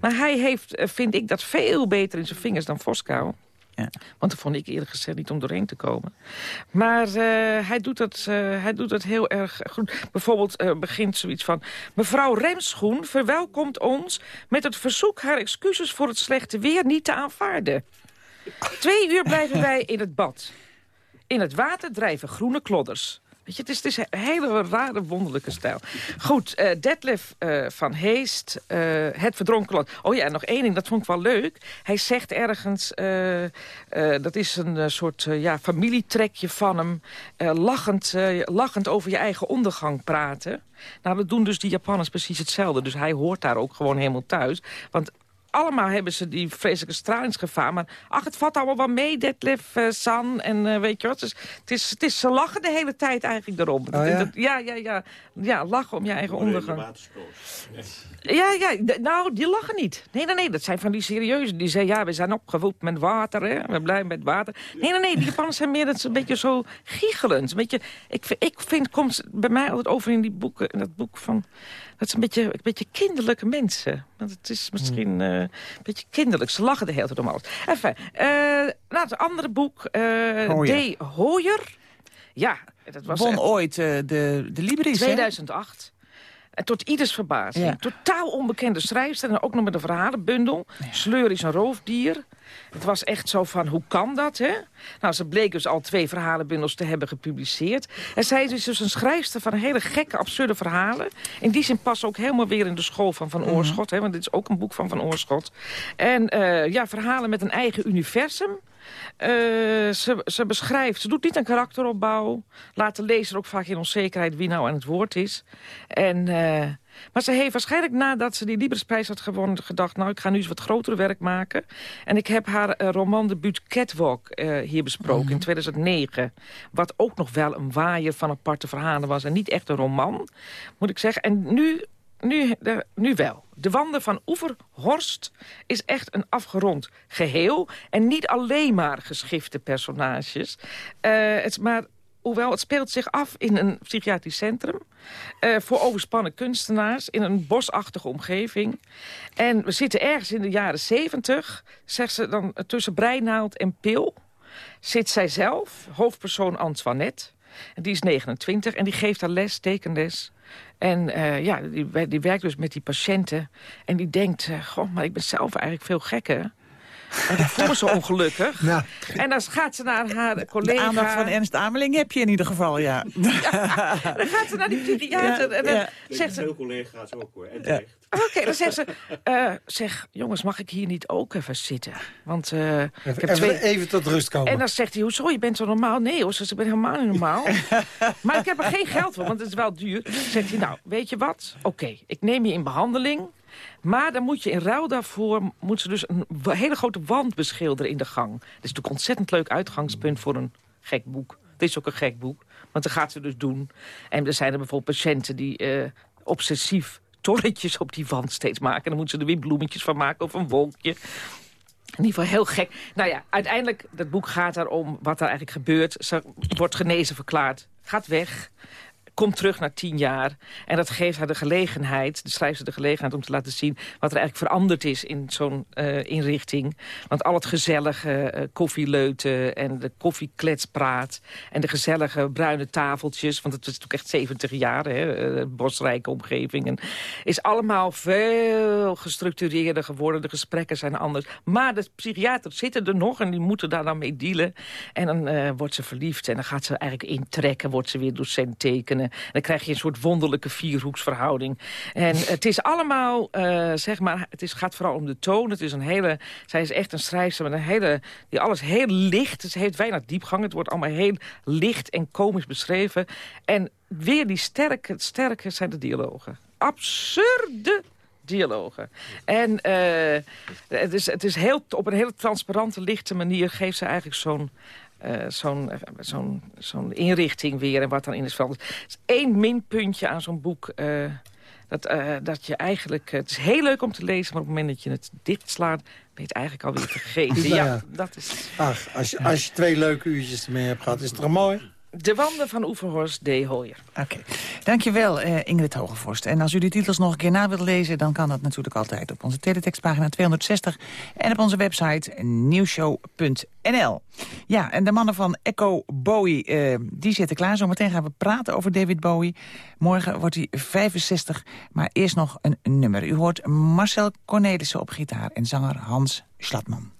Maar hij heeft, eh, vind ik, dat veel beter in zijn vingers dan Voskou. Ja. Want dat vond ik eerlijk gezegd niet om doorheen te komen. Maar uh, hij, doet het, uh, hij doet het heel erg goed. Bijvoorbeeld uh, begint zoiets van... Mevrouw Remschoen verwelkomt ons met het verzoek... haar excuses voor het slechte weer niet te aanvaarden. Twee uur blijven wij in het bad. In het water drijven groene klodders. Het, is, het een hele rare, wonderlijke stijl. Goed, uh, Detlef uh, van Heest, uh, Het Verdronken Lot. Oh ja, nog één ding, dat vond ik wel leuk. Hij zegt ergens, dat is een soort ja, familietrekje van hem... lachend, lachend over je eigen ondergang praten. Nou, dat doen dus die Japanners precies hetzelfde. Dus hij hoort daar ook gewoon helemaal thuis. Want allemaal hebben ze die vreselijke stralingsgevaar. Maar ach, het valt allemaal wel mee, Detlef, uh, San en uh, weet je wat. Dus, het, is, het is, ze lachen de hele tijd eigenlijk erom. Oh, ja? Dat, ja, ja, ja. Ja, lachen om je eigen ondergang. Ja, ja, nou, die lachen niet. Nee, nee, nee, dat zijn van die serieuze. Die zeggen, ja, we zijn opgevoed met water, hè. We blijven met water. Nee, nee, nee, die Japanners zijn meer dat ze een beetje zo giechelend. Een beetje, ik, ik vind, komt bij mij altijd over in die boeken, in dat boek van... Dat is een beetje, een beetje kinderlijke mensen. Want het is misschien uh, een beetje kinderlijk. Ze lachen de hele tijd om alles. Even, uh, nou, het andere boek. Uh, D. Hoyer. Ja, dat was... Won ooit de, de Libris, 2008. En tot ieders verbazing. Ja. Totaal onbekende schrijfster. En ook nog met een verhalenbundel. Ja. Sleur is een roofdier. Het was echt zo van, hoe kan dat, hè? Nou, ze bleek dus al twee verhalenbundels te hebben gepubliceerd. En zij is dus een schrijfster van hele gekke, absurde verhalen. In die zin past ook helemaal weer in de school van Van Oorschot. Hè, want dit is ook een boek van Van Oorschot. En uh, ja, verhalen met een eigen universum. Uh, ze, ze beschrijft, ze doet niet een karakteropbouw. Laat de lezer ook vaak in onzekerheid wie nou aan het woord is. En... Uh, maar ze heeft waarschijnlijk nadat ze die Libresprijs had gewonnen... gedacht, nou, ik ga nu eens wat groter werk maken. En ik heb haar uh, romandebuut Catwalk uh, hier besproken in 2009. Wat ook nog wel een waaier van aparte verhalen was. En niet echt een roman, moet ik zeggen. En nu nu, nu wel. De wanden van Oeverhorst is echt een afgerond geheel. En niet alleen maar geschifte personages. Uh, het, maar hoewel het speelt zich af in een psychiatrisch centrum... Uh, voor overspannen kunstenaars in een bosachtige omgeving. En we zitten ergens in de jaren zeventig, zegt ze dan tussen breinaald en pil... zit zij zelf, hoofdpersoon Antoinette... En die is 29 en die geeft haar les, tekenles. En uh, ja, die, die, werkt dus met die patiënten. En die denkt, uh, goh, maar ik ben zelf eigenlijk veel gekker. En ik voel me zo ongelukkig. Nou. En dan gaat ze naar haar collega... De aandacht van Ernst Ameling heb je in ieder geval, ja. ja dan gaat ze naar die psychiater. Ja, en dan ja. zegt ze... Veel collega's ook hoor, en terecht. Oké, okay, dan zegt ze... Uh, zeg, jongens, mag ik hier niet ook even zitten? Want uh, even, ik heb even, twee... even tot rust komen. En dan zegt hij, hoezo, je bent zo normaal? Nee hoor, ze ben helemaal niet normaal. [LAUGHS] maar ik heb er geen geld voor, want het is wel duur. Dan zegt hij, nou, weet je wat? Oké, okay, ik neem je in behandeling... Maar dan moet je in ruil daarvoor moet ze dus een hele grote wand beschilderen in de gang. Dat is natuurlijk een ontzettend leuk uitgangspunt voor een gek boek. Het is ook een gek boek, want dat gaat ze dus doen. En er zijn er bijvoorbeeld patiënten die uh, obsessief torretjes op die wand steeds maken. Dan moeten ze er weer bloemetjes van maken of een wolkje. In ieder geval heel gek. Nou ja, uiteindelijk, dat boek gaat erom wat er eigenlijk gebeurt. Ze wordt genezen verklaard, gaat weg komt terug na tien jaar. En dat geeft haar de gelegenheid, de schrijfster de gelegenheid... om te laten zien wat er eigenlijk veranderd is in zo'n uh, inrichting. Want al het gezellige uh, koffieleuten en de koffiekletspraat... en de gezellige bruine tafeltjes, want het is natuurlijk echt 70 jaar... Hè, uh, bosrijke omgeving, en is allemaal veel gestructureerder geworden. De gesprekken zijn anders. Maar de psychiaters zitten er nog en die moeten daar dan mee dealen. En dan wordt ze verliefd en dan gaat ze eigenlijk intrekken... wordt ze weer docent tekenen dan krijg je een soort wonderlijke vierhoeksverhouding. En het is allemaal, uh, zeg maar, het is, gaat vooral om de toon. Het is een hele, zij is echt een schrijfster met een hele, die alles heel licht. Ze heeft weinig diepgang. Het wordt allemaal heel licht en komisch beschreven. En weer die sterke, sterke zijn de dialogen. Absurde dialogen. En uh, het, is, het is heel, op een hele transparante, lichte manier geeft ze eigenlijk zo'n eh, zo'n zo'n zo'n inrichting weer en wat dan in is veranderd. Het is één minpuntje aan zo'n boek... dat, dat je eigenlijk... het is heel leuk om te lezen, maar op het moment dat je het dichtslaat... ben je het eigenlijk alweer vergeten. Ja, [LAUGHS] ja, ja. dat is... Ach, als je, als je twee leuke uurtjes ermee hebt gehad, is het toch mooi? De wanden van Oeverhorst D. Hooyer. Oké, dankjewel eh, Ingrid Hogevorst. En als u de titels nog een keer na wilt lezen... dan kan dat natuurlijk altijd op onze teletextpagina 260... en op onze website nieuwshow.nl. Ja, en de mannen van Echo Bowie, eh, die zitten klaar. Zometeen gaan we praten over David Bowie. Morgen wordt hij 65, maar eerst nog een nummer. U hoort Marcel Cornelissen op gitaar en zanger Hans Schlatman.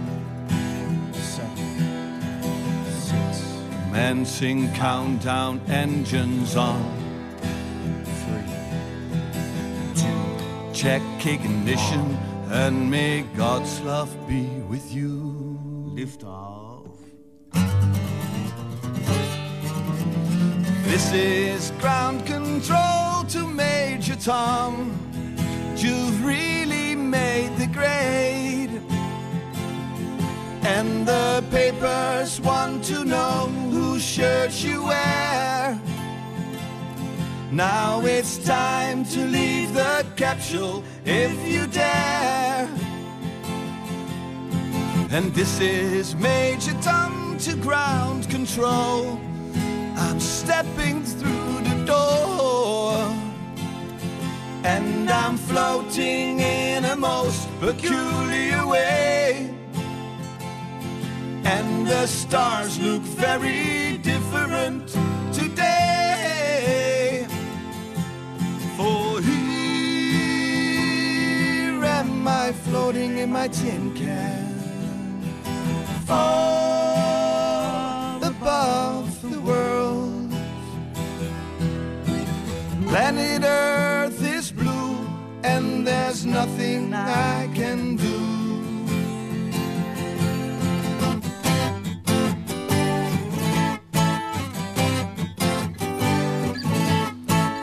Commencing countdown, engines on. Three, two, check ignition, and may God's love be with you. Lift off. This is ground control to Major Tom. You've really made the grade. And the papers want to know shirt you wear. Now it's time to leave the capsule if you dare. And this is Major Tom to ground control. I'm stepping through the door. And I'm floating in a most peculiar way. And the stars look very different today. For here am I floating in my tin can. Far above the world. Planet Earth is blue, and there's nothing I can do.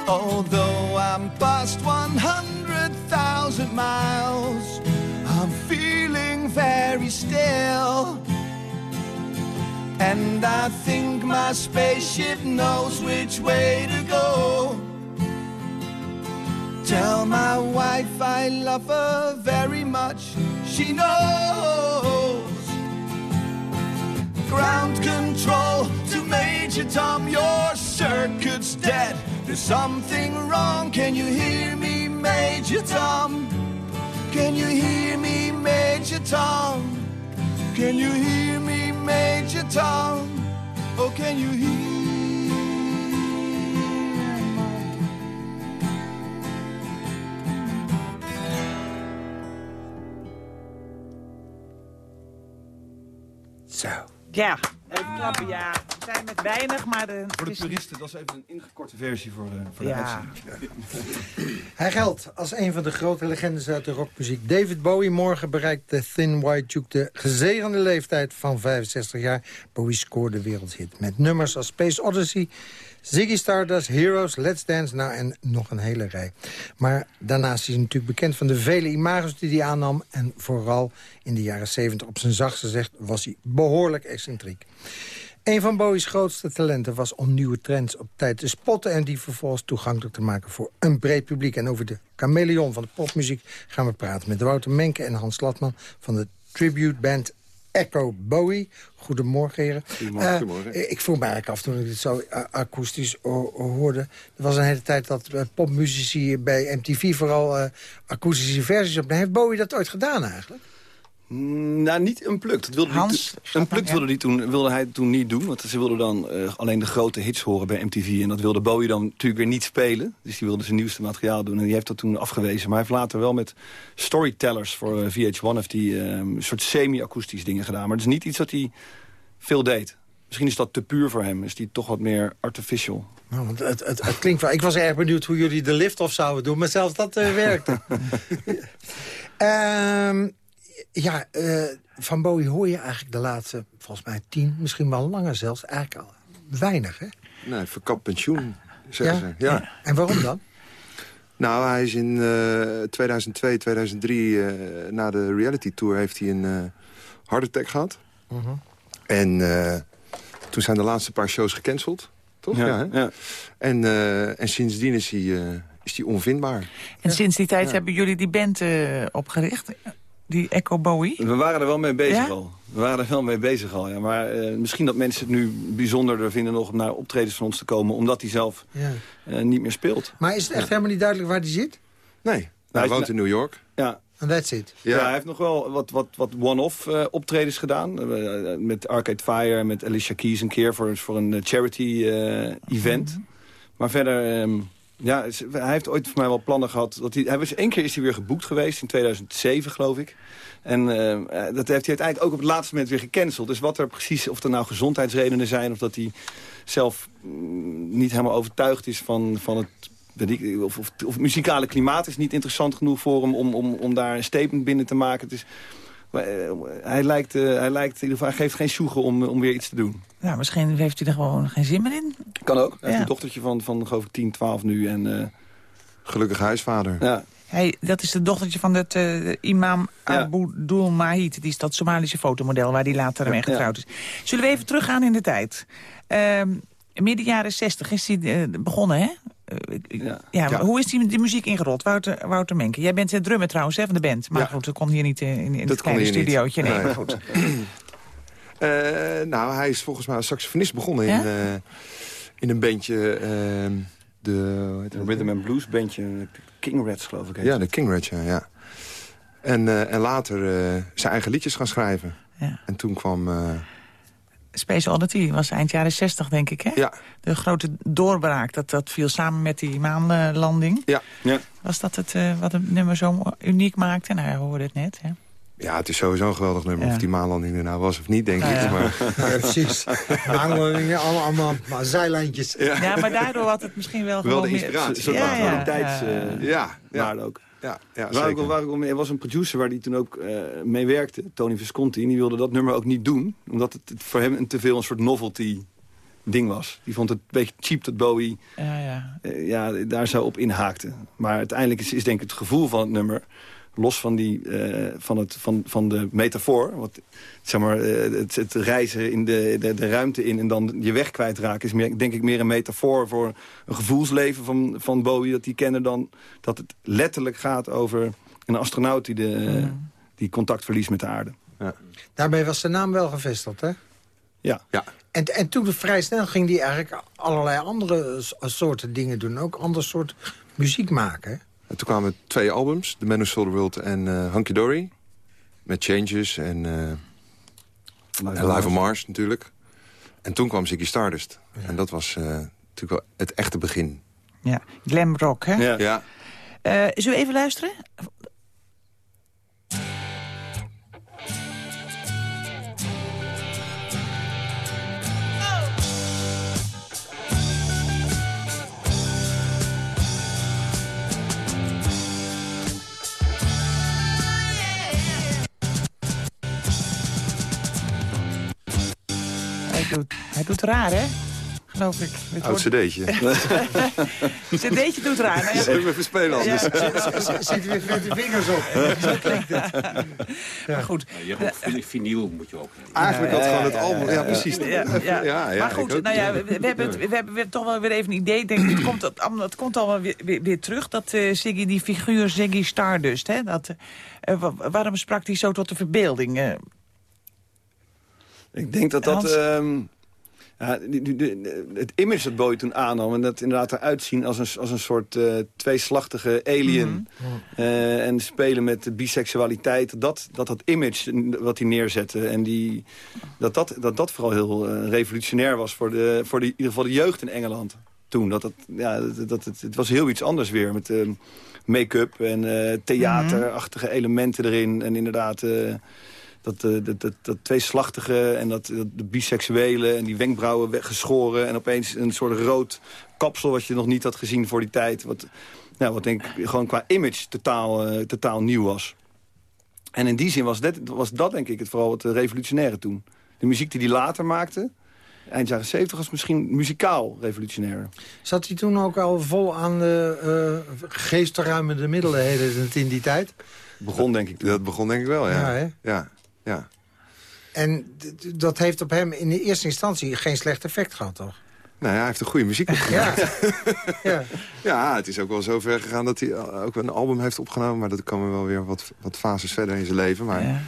Although I'm past 100,000 miles, I'm feeling very still. And I think my spaceship knows which way to go. Tell my wife I love her very much, she knows. Ground control to Major Tom, your circuit's dead. There's something wrong, can you hear me, Major Tom? Can you hear me, Major Tom? Can you hear me, Major Tom? Oh, can you hear me? Zo. Ja, even klappen, ja. We zijn met weinig, maar... eh, Voor de puristen, dat is even een ingekorte versie voor de, voor de Ja. uitzending. [LAUGHS] Hij geldt als een van de grote legendes uit de rockmuziek. David Bowie morgen bereikt de Thin White Duke de gezegende leeftijd van 65 jaar. Bowie scoorde wereldhit met nummers als Space Odyssey... Ziggy Stardust, Heroes, Let's Dance, nou en nog een hele rij. Maar daarnaast is hij natuurlijk bekend van de vele images die hij aannam... en vooral in de jaren 70 op zijn zachtst gezegd was hij behoorlijk excentriek. Een van Bowie's grootste talenten was om nieuwe trends op tijd te spotten... en die vervolgens toegankelijk te maken voor een breed publiek. En over de chameleon van de popmuziek gaan we praten... met Wouter Menke en Hans Latman van de tribute band Echo Bowie. Goedemorgen, heren. Goedemorgen, Eh, goedemorgen. ik vroeg me eigenlijk af toen ik dit zo eh, akoestisch ho- hoorde. Er was een hele tijd dat eh, popmuzici bij MTV vooral eh, akoestische versies opnamen. Heeft Bowie dat ooit gedaan eigenlijk? Mm, Nou, niet een pluk. Dat wilde Hans, een pluk wilde, hij toen, wilde hij toen niet doen. Want ze wilden dan eh, alleen de grote hits horen bij MTV. En dat wilde Bowie dan natuurlijk weer niet spelen. Dus die wilde zijn nieuwste materiaal doen. En die heeft dat toen afgewezen. Maar hij heeft later wel met storytellers voor eh, VH1... heeft hij eh, een soort semi-akoestisch dingen gedaan. Maar het is niet iets wat hij veel deed. Misschien is dat te puur voor hem. Is die toch wat meer artificial. Nou, want het, het, het klinkt wel... Ik was erg benieuwd hoe jullie de lift of zouden doen, maar zelfs dat eh, werkte. [LAUGHS] Ehm, ja, eh, van Bowie hoor je eigenlijk de laatste, volgens mij tien, misschien wel langer zelfs, eigenlijk al weinig, hè? Nee, verkapt pensioen, zeggen Ja? ze. Ja. En waarom dan? Nou, hij is in eh 2002, 2003, eh, na de reality tour... heeft hij een eh heart attack gehad. Mhm. En eh, toen zijn de laatste paar shows gecanceld. Toch? Ja, hè? ja. En, eh, en sindsdien is hij, eh, is hij onvindbaar. En sinds die tijd Ja. hebben jullie die band eh, opgericht. Die Echo Bowie. We waren er wel mee bezig Ja? al. We waren er wel mee bezig al, ja. Maar eh, misschien dat mensen het nu bijzonderder vinden nog om naar optredens van ons te komen. Omdat hij zelf Ja. eh, niet meer speelt. Maar is het echt helemaal niet duidelijk waar die zit? Nee, hij hij woont in New York. Ja, En that's it. Ja. hij heeft nog wel wat, wat, wat one-off eh, optredens gedaan. Met Arcade Fire, met Alicia Keys een keer voor, voor een eh, charity eh, event. Maar verder, ehm, ja, hij heeft ooit voor mij wel plannen gehad. Dat hij, hij keer is hij weer geboekt geweest, in 2007 geloof ik. En eh, eh, dat heeft hij uiteindelijk ook op het laatste moment weer gecanceld. Dus wat er precies, of er nou gezondheidsredenen zijn... of dat hij zelf mm, niet helemaal overtuigd is van, van het... Of, of, muzikale klimaat is niet interessant genoeg voor hem... om, om, om daar een statement binnen te maken. Het is, maar, eh, hij, lijkt, eh, hij lijkt in ieder geval, hij geeft geen sjoegen om, om weer iets te doen. Nou, misschien heeft hij er gewoon geen zin meer in. Kan ook. Hij heeft Ja. een dochtertje van, van geloof ik 10, 12 nu. En, eh, Gelukkig huisvader. ja. Hij, dat is de dochtertje van het eh, imam Ja. Abdul Mahid. Die is dat Somalische fotomodel waar hij later mee Ja. getrouwd is. Zullen we even teruggaan in de tijd? Ehm, midden jaren zestig is hij eh, begonnen, hè? Eh, Ja. ja, hoe is die, die muziek ingerold? Wouter, Wouter Menke, jij bent de drummer trouwens hè, van de band. Maar Ja. goed, dat kon hier niet eh, in, in het kleine studiootje. Nee, Nee. maar goed. [CLEARS THROAT] Eh, nou, hij is volgens mij als saxofonist begonnen in, eh, in een bandje... ehm, de, rhythm and blues bandje, King Rats geloof ik. heet Ja, het. de King Rats, ja. ja. En, eh, en later eh, zijn eigen liedjes gaan schrijven. Ja. En toen kwam... Space Oddity was eind jaren 60, denk ik, hè? ja, De grote doorbraak, dat, dat viel samen met die maanlanding. ja. Ja. Was dat het eh, wat het nummer zo uniek maakte? Nou, we hoorden het net, hè? ja, het is sowieso een geweldig nummer. Ja. Of die maanlanding er nou was of niet, denk ik. ja. Maar, [LAUGHS] Ja, precies. Allemaal, allemaal, allemaal maar zijlijntjes. ja. Ja, maar daardoor had het misschien wel Wel de meer- inspiratie. Een soort Ja, ja, eh, ja, ja, waarde ook. Ja, ja, Waar ik, zeker. waar ik om- er was een producer waar hij toen ook eh, mee werkte, Tony Visconti. En die wilde dat nummer ook niet doen. Omdat het, het voor hem een te veel een soort novelty ding was. Die vond het een beetje cheap dat Bowie Ja, ja. eh, ja, daar zo op inhaakte. Maar uiteindelijk is, is denk ik het gevoel van het nummer... los van, die, eh, van, het, van, van de metafoor... Wat, zeg maar, eh, het, het reizen in de, de, de ruimte in en dan je weg kwijtraken... is meer, denk ik meer een metafoor voor een gevoelsleven van, van Bowie... dat die kennen dan dat het letterlijk gaat over een astronaut... die, de, die contact verliest met de aarde. Daarbij was de naam wel gevestigd, hè? Ja. Ja. En, en toen vrij snel ging hij eigenlijk allerlei andere soorten dingen doen. Ook ander soort muziek maken. En toen kwamen twee albums, The Man Who Sold the World en eh Hunky Dory. Met Changes en, eh en Live on Mars natuurlijk. En toen kwam Ziggy Stardust. En dat was eh, natuurlijk wel het echte begin. ja. Glam rock, hè? Ja. Ja, Eh, zullen we even luisteren? Doet, hij doet raar, hè? Geloof ik. Dit oud cd'tje. [LAUGHS] cd'tje doet raar. Nou ja, hem even spelen Ja, anders? Zit weer met de vingers op. Zo klinkt het. maar goed. Je hebt ook vin- vinyl moet je ook hebben. Eigenlijk had gewoon het album... Ja, precies. Ja, ja. Ja, ja, maar goed, nou ja, we, we hebben, het, we hebben weer toch wel weer even een idee. Denk, het, komt, het, allemaal- het komt allemaal weer, weer, weer terug. Dat eh Ziggy, die figuur Ziggy Stardust. Hè, dat, eh, wa- waarom sprak hij zo tot de verbeelding? eh? Ik denk dat dat... Ehm, Ja, die- die- die- het image dat Bowie toen aannam... en dat inderdaad eruit zien als een, als een soort eh, tweeslachtige alien... eh, en spelen met de biseksualiteit... dat dat, dat image wat hij neerzette... en die, dat, dat, dat dat vooral heel eh, revolutionair was... voor, de, voor de, in ieder geval de jeugd in Engeland toen. Dat, dat, ja, dat, dat, het, het was heel iets anders weer met eh, make-up en eh, theaterachtige elementen erin. En inderdaad... eh, dat, eh, dat, dat, dat tweeslachtige en dat, dat de biseksuele en die wenkbrauwen weggeschoren... en opeens een soort rood kapsel wat je nog niet had gezien voor die tijd. Wat, nou, wat denk ik gewoon qua image totaal, eh, totaal nieuw was. En in die zin was, dit, was dat denk ik het vooral het revolutionaire toen. De muziek die hij later maakte, eind jaren 70, was misschien muzikaal revolutionair. Zat hij toen ook al vol aan de uh, geestverruimende middelen heette het in die tijd? Begon denk ik toen. Dat begon denk ik wel, ja. Ja, hè? ja, ja. En dat heeft op hem in de eerste instantie geen slecht effect gehad, toch? Nou ja, hij heeft een goede muziek Ja. gemaakt. ja. [LAUGHS] Ja, het is ook wel zo ver gegaan dat hij ook een album heeft opgenomen. Maar dat kan wel weer wat, wat fases verder in zijn leven. Maar Ja.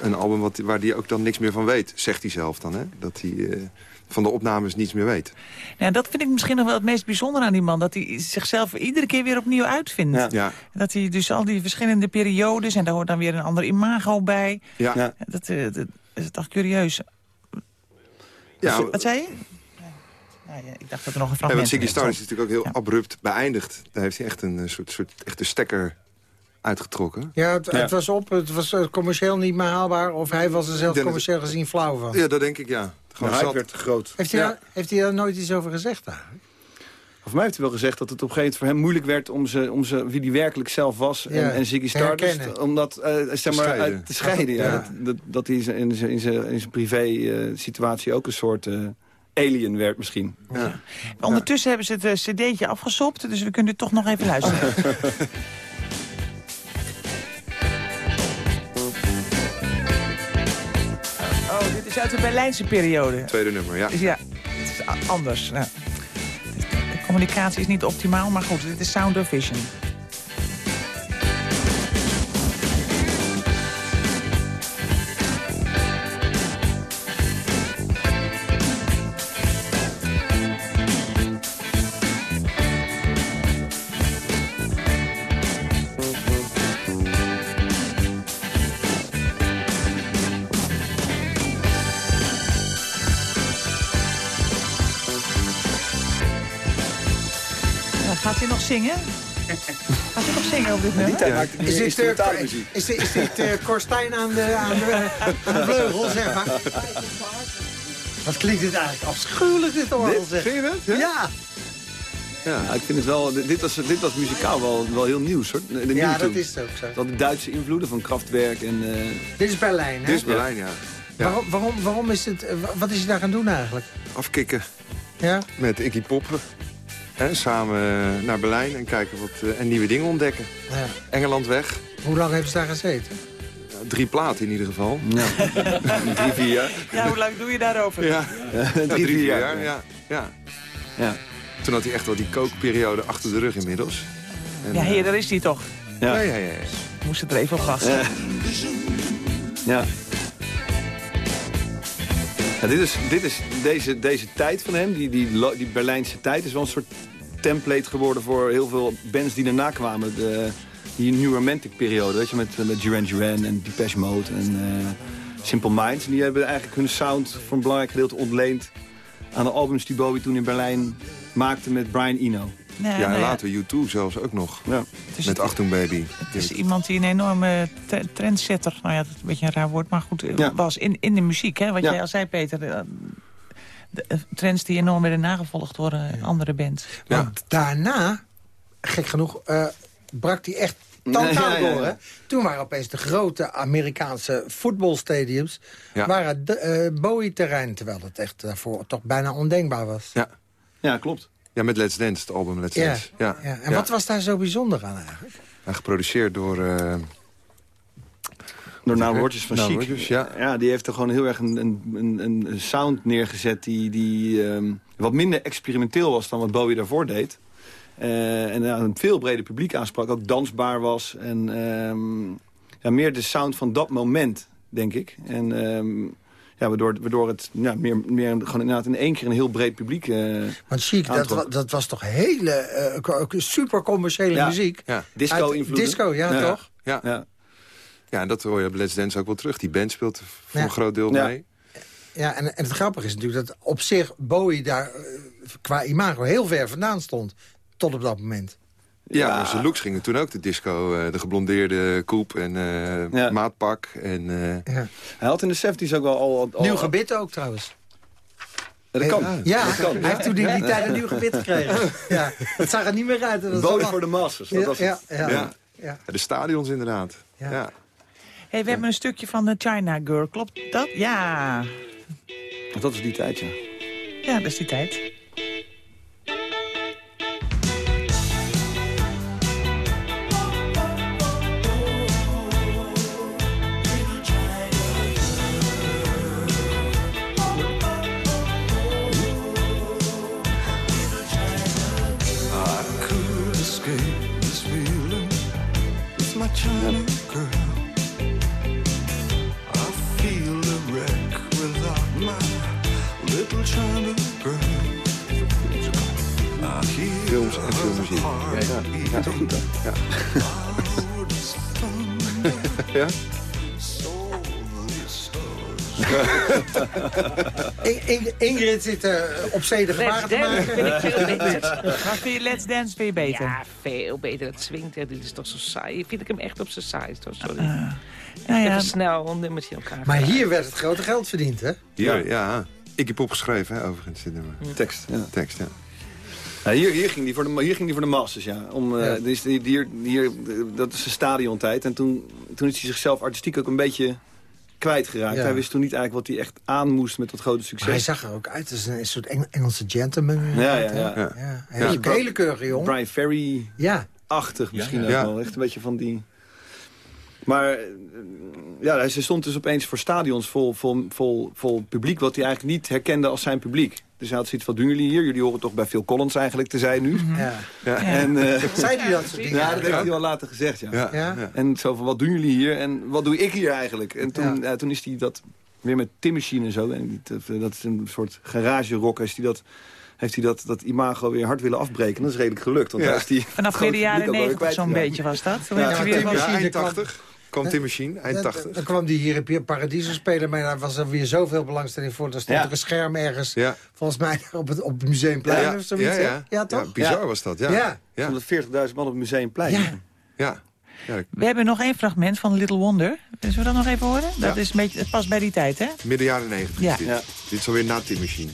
een album wat, waar hij ook dan niks meer van weet, zegt hij zelf dan. Hè? Dat hij eh, van de opnames niets meer weet. Ja, dat vind ik misschien nog wel het meest bijzondere aan die man. Dat hij zichzelf iedere keer weer opnieuw uitvindt. Ja. Ja, Dat hij dus al die verschillende periodes... en daar hoort dan weer een ander imago bij. ja. Ja. Dat, eh, dat is toch curieus. ja, Wat zei je? Nou ja, ik dacht dat er nog een Ja, fragment... want Ziggy Stardust is natuurlijk ook heel Ja. abrupt beëindigd. Daar heeft hij echt een eh, soort, soort echte stekker uitgetrokken. Ja, het, Ja. het was op, het was eh, commercieel niet meer haalbaar... of hij was er denk commercieel gezien flauw van. Ja, dat denk ik, ja. Gewoon hype zat. werd te groot. Heeft, hij Ja. daar, heeft hij daar nooit iets over gezegd eigenlijk? Of mij heeft hij wel gezegd dat het op een gegeven moment voor hem moeilijk werd... om, ze, om ze, wie die werkelijk zelf was Ja, en, en Ziggy te Stardust... om dat eh, zeg maar, scheiden. uit te scheiden. Ja. Ja. Dat, dat, dat hij in zijn- in zijn, in privé eh, situatie ook een soort eh, alien werd misschien. Ja. Ondertussen hebben ze het cd'tje afgesopt, dus we kunnen toch nog even luisteren. [LAUGHS] is uit de Berlijnse periode. Tweede nummer, ja. Dus ja, het is anders. Nou, communicatie is niet optimaal, maar goed, dit is Sound of Vision. Zingen? Gaat hij nog zingen op dit nummer? hij Is dit, muziek. is, dit- is dit eh, Korstijn aan de, aan, de, aan de vleugel, zeg maar? Wat klinkt dit eigenlijk afschuwelijk, dit orgel, zeg. vind je dat? Ja? Ja, Ja, ik vind het wel... Dit was, dit was muzikaal wel, wel heel nieuws, hoor. De, de ja dat is het ook zo. Dat de Duitse invloeden van Kraftwerk en... eh, Dit is Berlijn, hè? Dit is Berlijn, ja. Ja. Waarom, waarom, waarom is het... eh, wa- wat is je daar gaan doen eigenlijk? Afkicken Ja? met Iggy Pop. Hè, samen eh, naar Berlijn en kijken wat, eh, en nieuwe dingen ontdekken. ja. Engeland weg. Hoe lang hebben ze daar gezeten? Ja, drie platen in ieder geval. ja. [LAUGHS] drie, vier jaar. Ja, hoe lang doe je daarover? Ja, drie, drie, vier jaar. jaar. Ja, ja. Ja. Toen had hij echt wel die kookperiode achter de rug inmiddels. En, Ja, eh, heer, daar is hij toch. Ja. ja, ja, ja. Moest het er even op gasten. Ja. Dit is, dit is deze, deze tijd van hem, die, die, die Berlijnse tijd... is wel een soort template geworden voor heel veel bands die daarna kwamen. De, die New Romantic periode, weet je, met, met Duran Duran en Depeche Mode en eh, Simple Minds. En die hebben eigenlijk hun sound voor een belangrijk gedeelte ontleend... aan de albums die Bowie toen in Berlijn maakte met Brian Eno. Nee, Ja, en ja, later U2 zelfs ook nog. Ja. het is, Met Achtung Baby. het is iemand die een enorme trendsetter, nou ja, dat is een beetje een raar woord, maar goed, eh, Ja. was in, in de muziek. Hè? Wat Ja. jij al zei, Peter, eh, de, eh, trends die enorm werden nagevolgd door andere bands. Want daarna, gek genoeg, eh, brak hij echt ja, door. ja. Hè? Toen waren opeens de grote Amerikaanse voetbalstadiums... Ja. waren de, Bowie-terrein, terwijl dat echt daarvoor toch bijna ondenkbaar was. Ja. Ja, klopt. Ja, met Let's Dance, het album Let's Ja, Dance. Ja. ja. En Ja. wat was daar zo bijzonder aan eigenlijk? En geproduceerd door... eh, Door Nou Rodgers van Nou Chic. Rodgers, ja. die heeft er gewoon heel erg een, een, een, een sound neergezet... die, die ehm, wat minder experimenteel was dan wat Bowie daarvoor deed. Eh, en ja, een veel breder publiek aansprak. Ook dansbaar was. En ehm, ja, meer de sound van dat moment, denk ik. En ehm, ja, waardoor, waardoor het ja, meer, meer gewoon inderdaad in één keer een heel breed publiek uh, Want Chic, dat, wa- dat was toch hele uh, co- super commerciële Ja. muziek? Ja. Disco-invloeden. Disco, ja, Ja. toch? Ja. Ja. ja, en dat hoor je op Let's Dance ook wel terug. Die band speelt voor Ja. een groot deel Ja. mee. Ja, en, en het grappige is natuurlijk dat op zich Bowie daar eh, qua imago heel ver vandaan stond. Tot op dat moment. Ja, zijn looks gingen toen ook de disco. eh, de geblondeerde koep en eh, Ja. maatpak. En, eh, Ja. Hij had in de 70s ook wel al... al Nieuw gebit ook trouwens. Dat kan. Ja, dat kan. hij heeft toen die tijd een nieuw gebit gekregen. [LAUGHS] Ja, het zag er niet meer uit. dat is allemaal- voor de Masters, dat Ja, was het. ja, ja. De stadions inderdaad. Ja. Ja. Hey, we hebben een stukje van de China Girl. Klopt dat? Ja. Dat was die tijd, ja. Ja, dat is die tijd. Films en filmmuziek. Ja, ja. ja, toch goed dan. Ja. ja? [LAUGHS] In- In- Ingrid zit eh, op Let's gebaren te Dance vind ik maken. veel [LAUGHS] beter. Maar vind je Let's Dance vind je beter? Ja, veel beter. Het swingt. hè. Dit is toch zo saai. Vind ik hem echt op zijn saai. Toch, sorry. nou ja. Even snel een nummertje elkaar. Maar hier werd het grote geld verdiend, hè? Hier, ja. Ik heb opgeschreven, hè, overigens, dit nummer. Tekst, ja. Tekst, ja. Ja, hier, hier, ging die voor de, hier ging die voor de Masters, ja. Om, eh, Ja. dus die- hier, hier, dat is de stadiontijd. En toen, toen is hij zichzelf artistiek ook een beetje kwijtgeraakt. Ja. Hij wist toen niet eigenlijk wat hij echt aan moest met dat grote Maar succes. hij zag er ook uit als een soort Eng- Engelse gentleman. Ja, ja, ja. Ja. Hele, keurige jongen. Brian Ferry-achtig Ja. misschien ook Ja. wel. Echt een beetje van die... Maar eh, ja, hij stond dus opeens voor stadions vol, vol, vol, vol publiek... wat hij eigenlijk niet herkende als zijn publiek. Dus hij had zoiets van, doen jullie hier? Jullie horen toch bij Phil Collins eigenlijk te zijn nu? Ja. Ja. En, eh, Zei hij dat soort dingen? ja, dat heeft hij wel later gezegd, ja. Ja. Ja? ja. En zo van, wat doen jullie hier? En wat doe ik hier eigenlijk? En toen, ja. toen is hij dat weer met Tim Machine en zo. En dat is een soort garage rock. Heeft hij dat, heeft hij dat, dat imago weer hard willen afbreken. Dat is redelijk gelukt. Want Ja. daar is die Vanaf midden jaren publiek ook wel weer 90 zo'n beetje was dat. Hoe Ja, ja, weer Tim van- Machine. Ja, eind kwam- 80 kwam Tim Machine, eind Dan- 80. Dan kwam die hier op Paradiso spelen, maar daar was er weer zoveel belangstelling voor. Er stond Ja. er een scherm ergens, Ja. volgens mij [LAUGHS] op het, op het Museumplein ja, of zoiets. ja, ja. ja, toch? bizar Ja. was dat, ja. Ja. Ja. Van de 40.000 man op het Museumplein. Ja. Ja. Ja, We hebben nog één fragment van Little Wonder. Zullen we dat nog even horen? Dat Ja. is een beetje, het past bij die tijd, hè? midden jaren 90 Ja. dit. Ja. Dit is alweer na Tim Machine.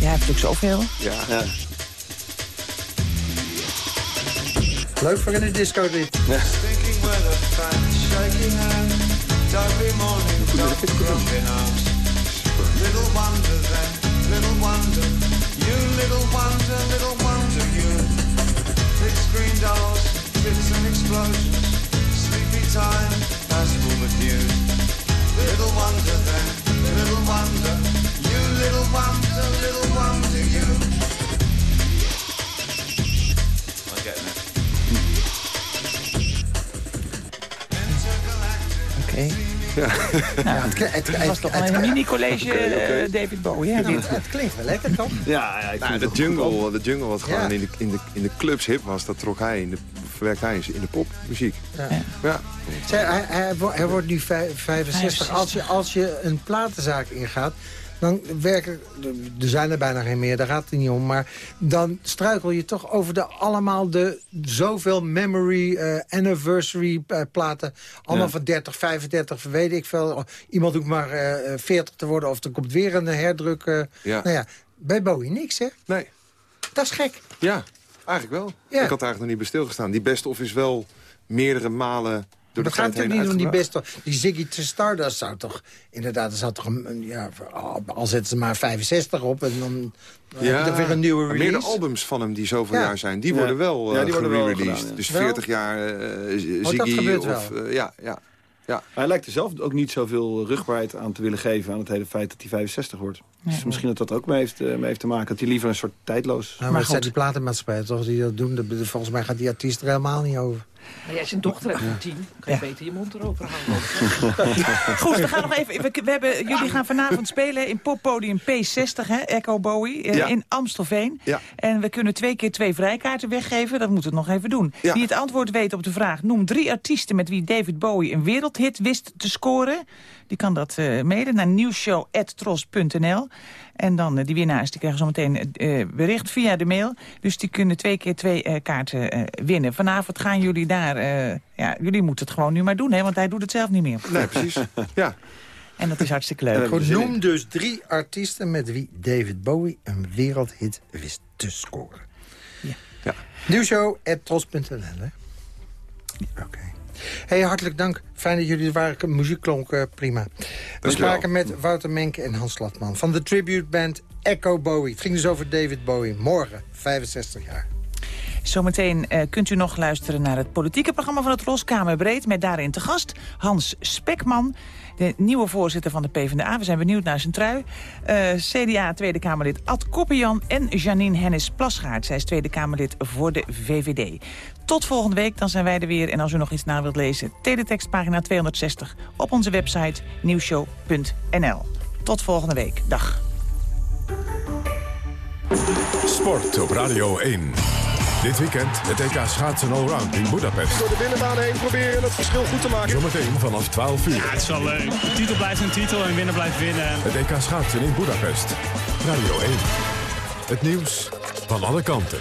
Ja, heeft ook zoveel. Ja. Ja. Leuk voor in de disco dit. Little wonder then, little wonder, you little wonder, little wonder you. Big screen and explosions, sleepy time. Little wonder then, little wonder, you little wonder, little wonder you. Oké. Ja, het, kle- het, Het het, was toch het- een mini-college Oké, oké. eh, David Bowie, hè? nou, dit? het, klinkt wel lekker, toch? Ja, ja, ik Nou, de jungle, de jungle wat gewoon Ja. in, de, in, de, in de clubs hip was, dat trok hij in de, verwerkt hij in de popmuziek. Ja. Ja. Zeg, hij, hij, hij wordt nu vij- 65. Als je, als je een platenzaak ingaat, dan werken... Er zijn er bijna geen meer, daar gaat het niet om. Maar dan struikel je toch over de, allemaal de zoveel memory eh, anniversary eh, platen. Allemaal Ja. van 30, 35, weet ik veel. Iemand hoeft maar eh, 40 te worden of er komt weer een herdruk. Ja. Nou ja, bij Bowie niks, hè? Nee. Dat is gek. Ja, eigenlijk wel. Ja. Ik had eigenlijk nog niet bij stilgestaan. Die best of is wel meerdere malen door dat gaat natuurlijk niet om die beste... Die Ziggy Stardust zou toch... Inderdaad, er zou toch een... ja, al- al zetten ze maar 65 op en dan, dan heb je toch weer een nieuwe maar release. Meerdere albums van hem die zoveel Ja. jaar zijn, die Ja. worden wel Ja, eh die worden wel gedaan, ja. Dus Wel? 40 jaar eh Ziggy of... eh, ja, ja. Maar hij lijkt er zelf ook niet zoveel rugbaarheid aan te willen geven... aan het hele feit dat hij 65 wordt. Dus misschien dat dat ook mee heeft, eh, mee heeft te maken. Dat hij liever een soort tijdloos... Nou, maar het zijn die platenmaatschappijen toch die dat doen. De- de- Volgens mij gaat die artiest er helemaal niet over. Maar jij is een dochter hebt van tien. Kan je beter je mond erover houden. [LAUGHS] Goed, we gaan nog even. We, we hebben, jullie gaan vanavond spelen in poppodium P60, hè, Echo Bowie, eh, Ja. in Amstelveen. Ja. En we kunnen twee keer twee vrijkaarten weggeven. Dat moeten we nog even doen. Ja. Wie het antwoord weet op de vraag... noem drie artiesten met wie David Bowie een wereldhit wist te scoren. Die kan dat eh mailen naar nieuwsshow.tros.nl. En dan eh, die winnaars die krijgen zometeen eh bericht via de mail. Dus die kunnen twee keer twee eh, kaarten eh, winnen. Vanavond gaan jullie daar... eh, ja, jullie moeten het gewoon nu maar doen, hè, want hij doet het zelf niet meer. Nee, precies. [LAUGHS] Ja. En dat is hartstikke leuk. Goed, noem dus drie artiesten met wie David Bowie een wereldhit wist te scoren. Ja. Ja. Nieuwshow.tros.nl, hè? Oké. Hey, hartelijk dank. Fijn dat jullie er waren. Muziek klonk eh, prima. We spraken met Wouter Menke en Hans Latman van de tributeband Echo Bowie. Het ging dus over David Bowie. Morgen, 65 jaar. Zometeen eh, kunt u nog luisteren naar het politieke programma van het Roskamer Breed... met daarin te gast Hans Spekman, de nieuwe voorzitter van de PvdA. We zijn benieuwd naar zijn trui. Eh, CDA Tweede Kamerlid Ad Koppenjan en Janine Hennis-Plasgaard. Zij is Tweede Kamerlid voor de VVD. Tot volgende week, dan zijn wij er weer. En als u nog iets na wilt lezen, teletext pagina 260... op onze website nieuwshow.nl. Tot volgende week. Dag. Sport op Radio 1. Dit weekend het EK schaatsen allround in Budapest. Door de binnenbaan heen proberen het verschil goed te maken. Zometeen vanaf 12 uur. Ja, het is wel leuk. De titel blijft een titel en winnen blijft winnen. Het EK schaatsen in Budapest. Radio 1. Het nieuws van alle kanten.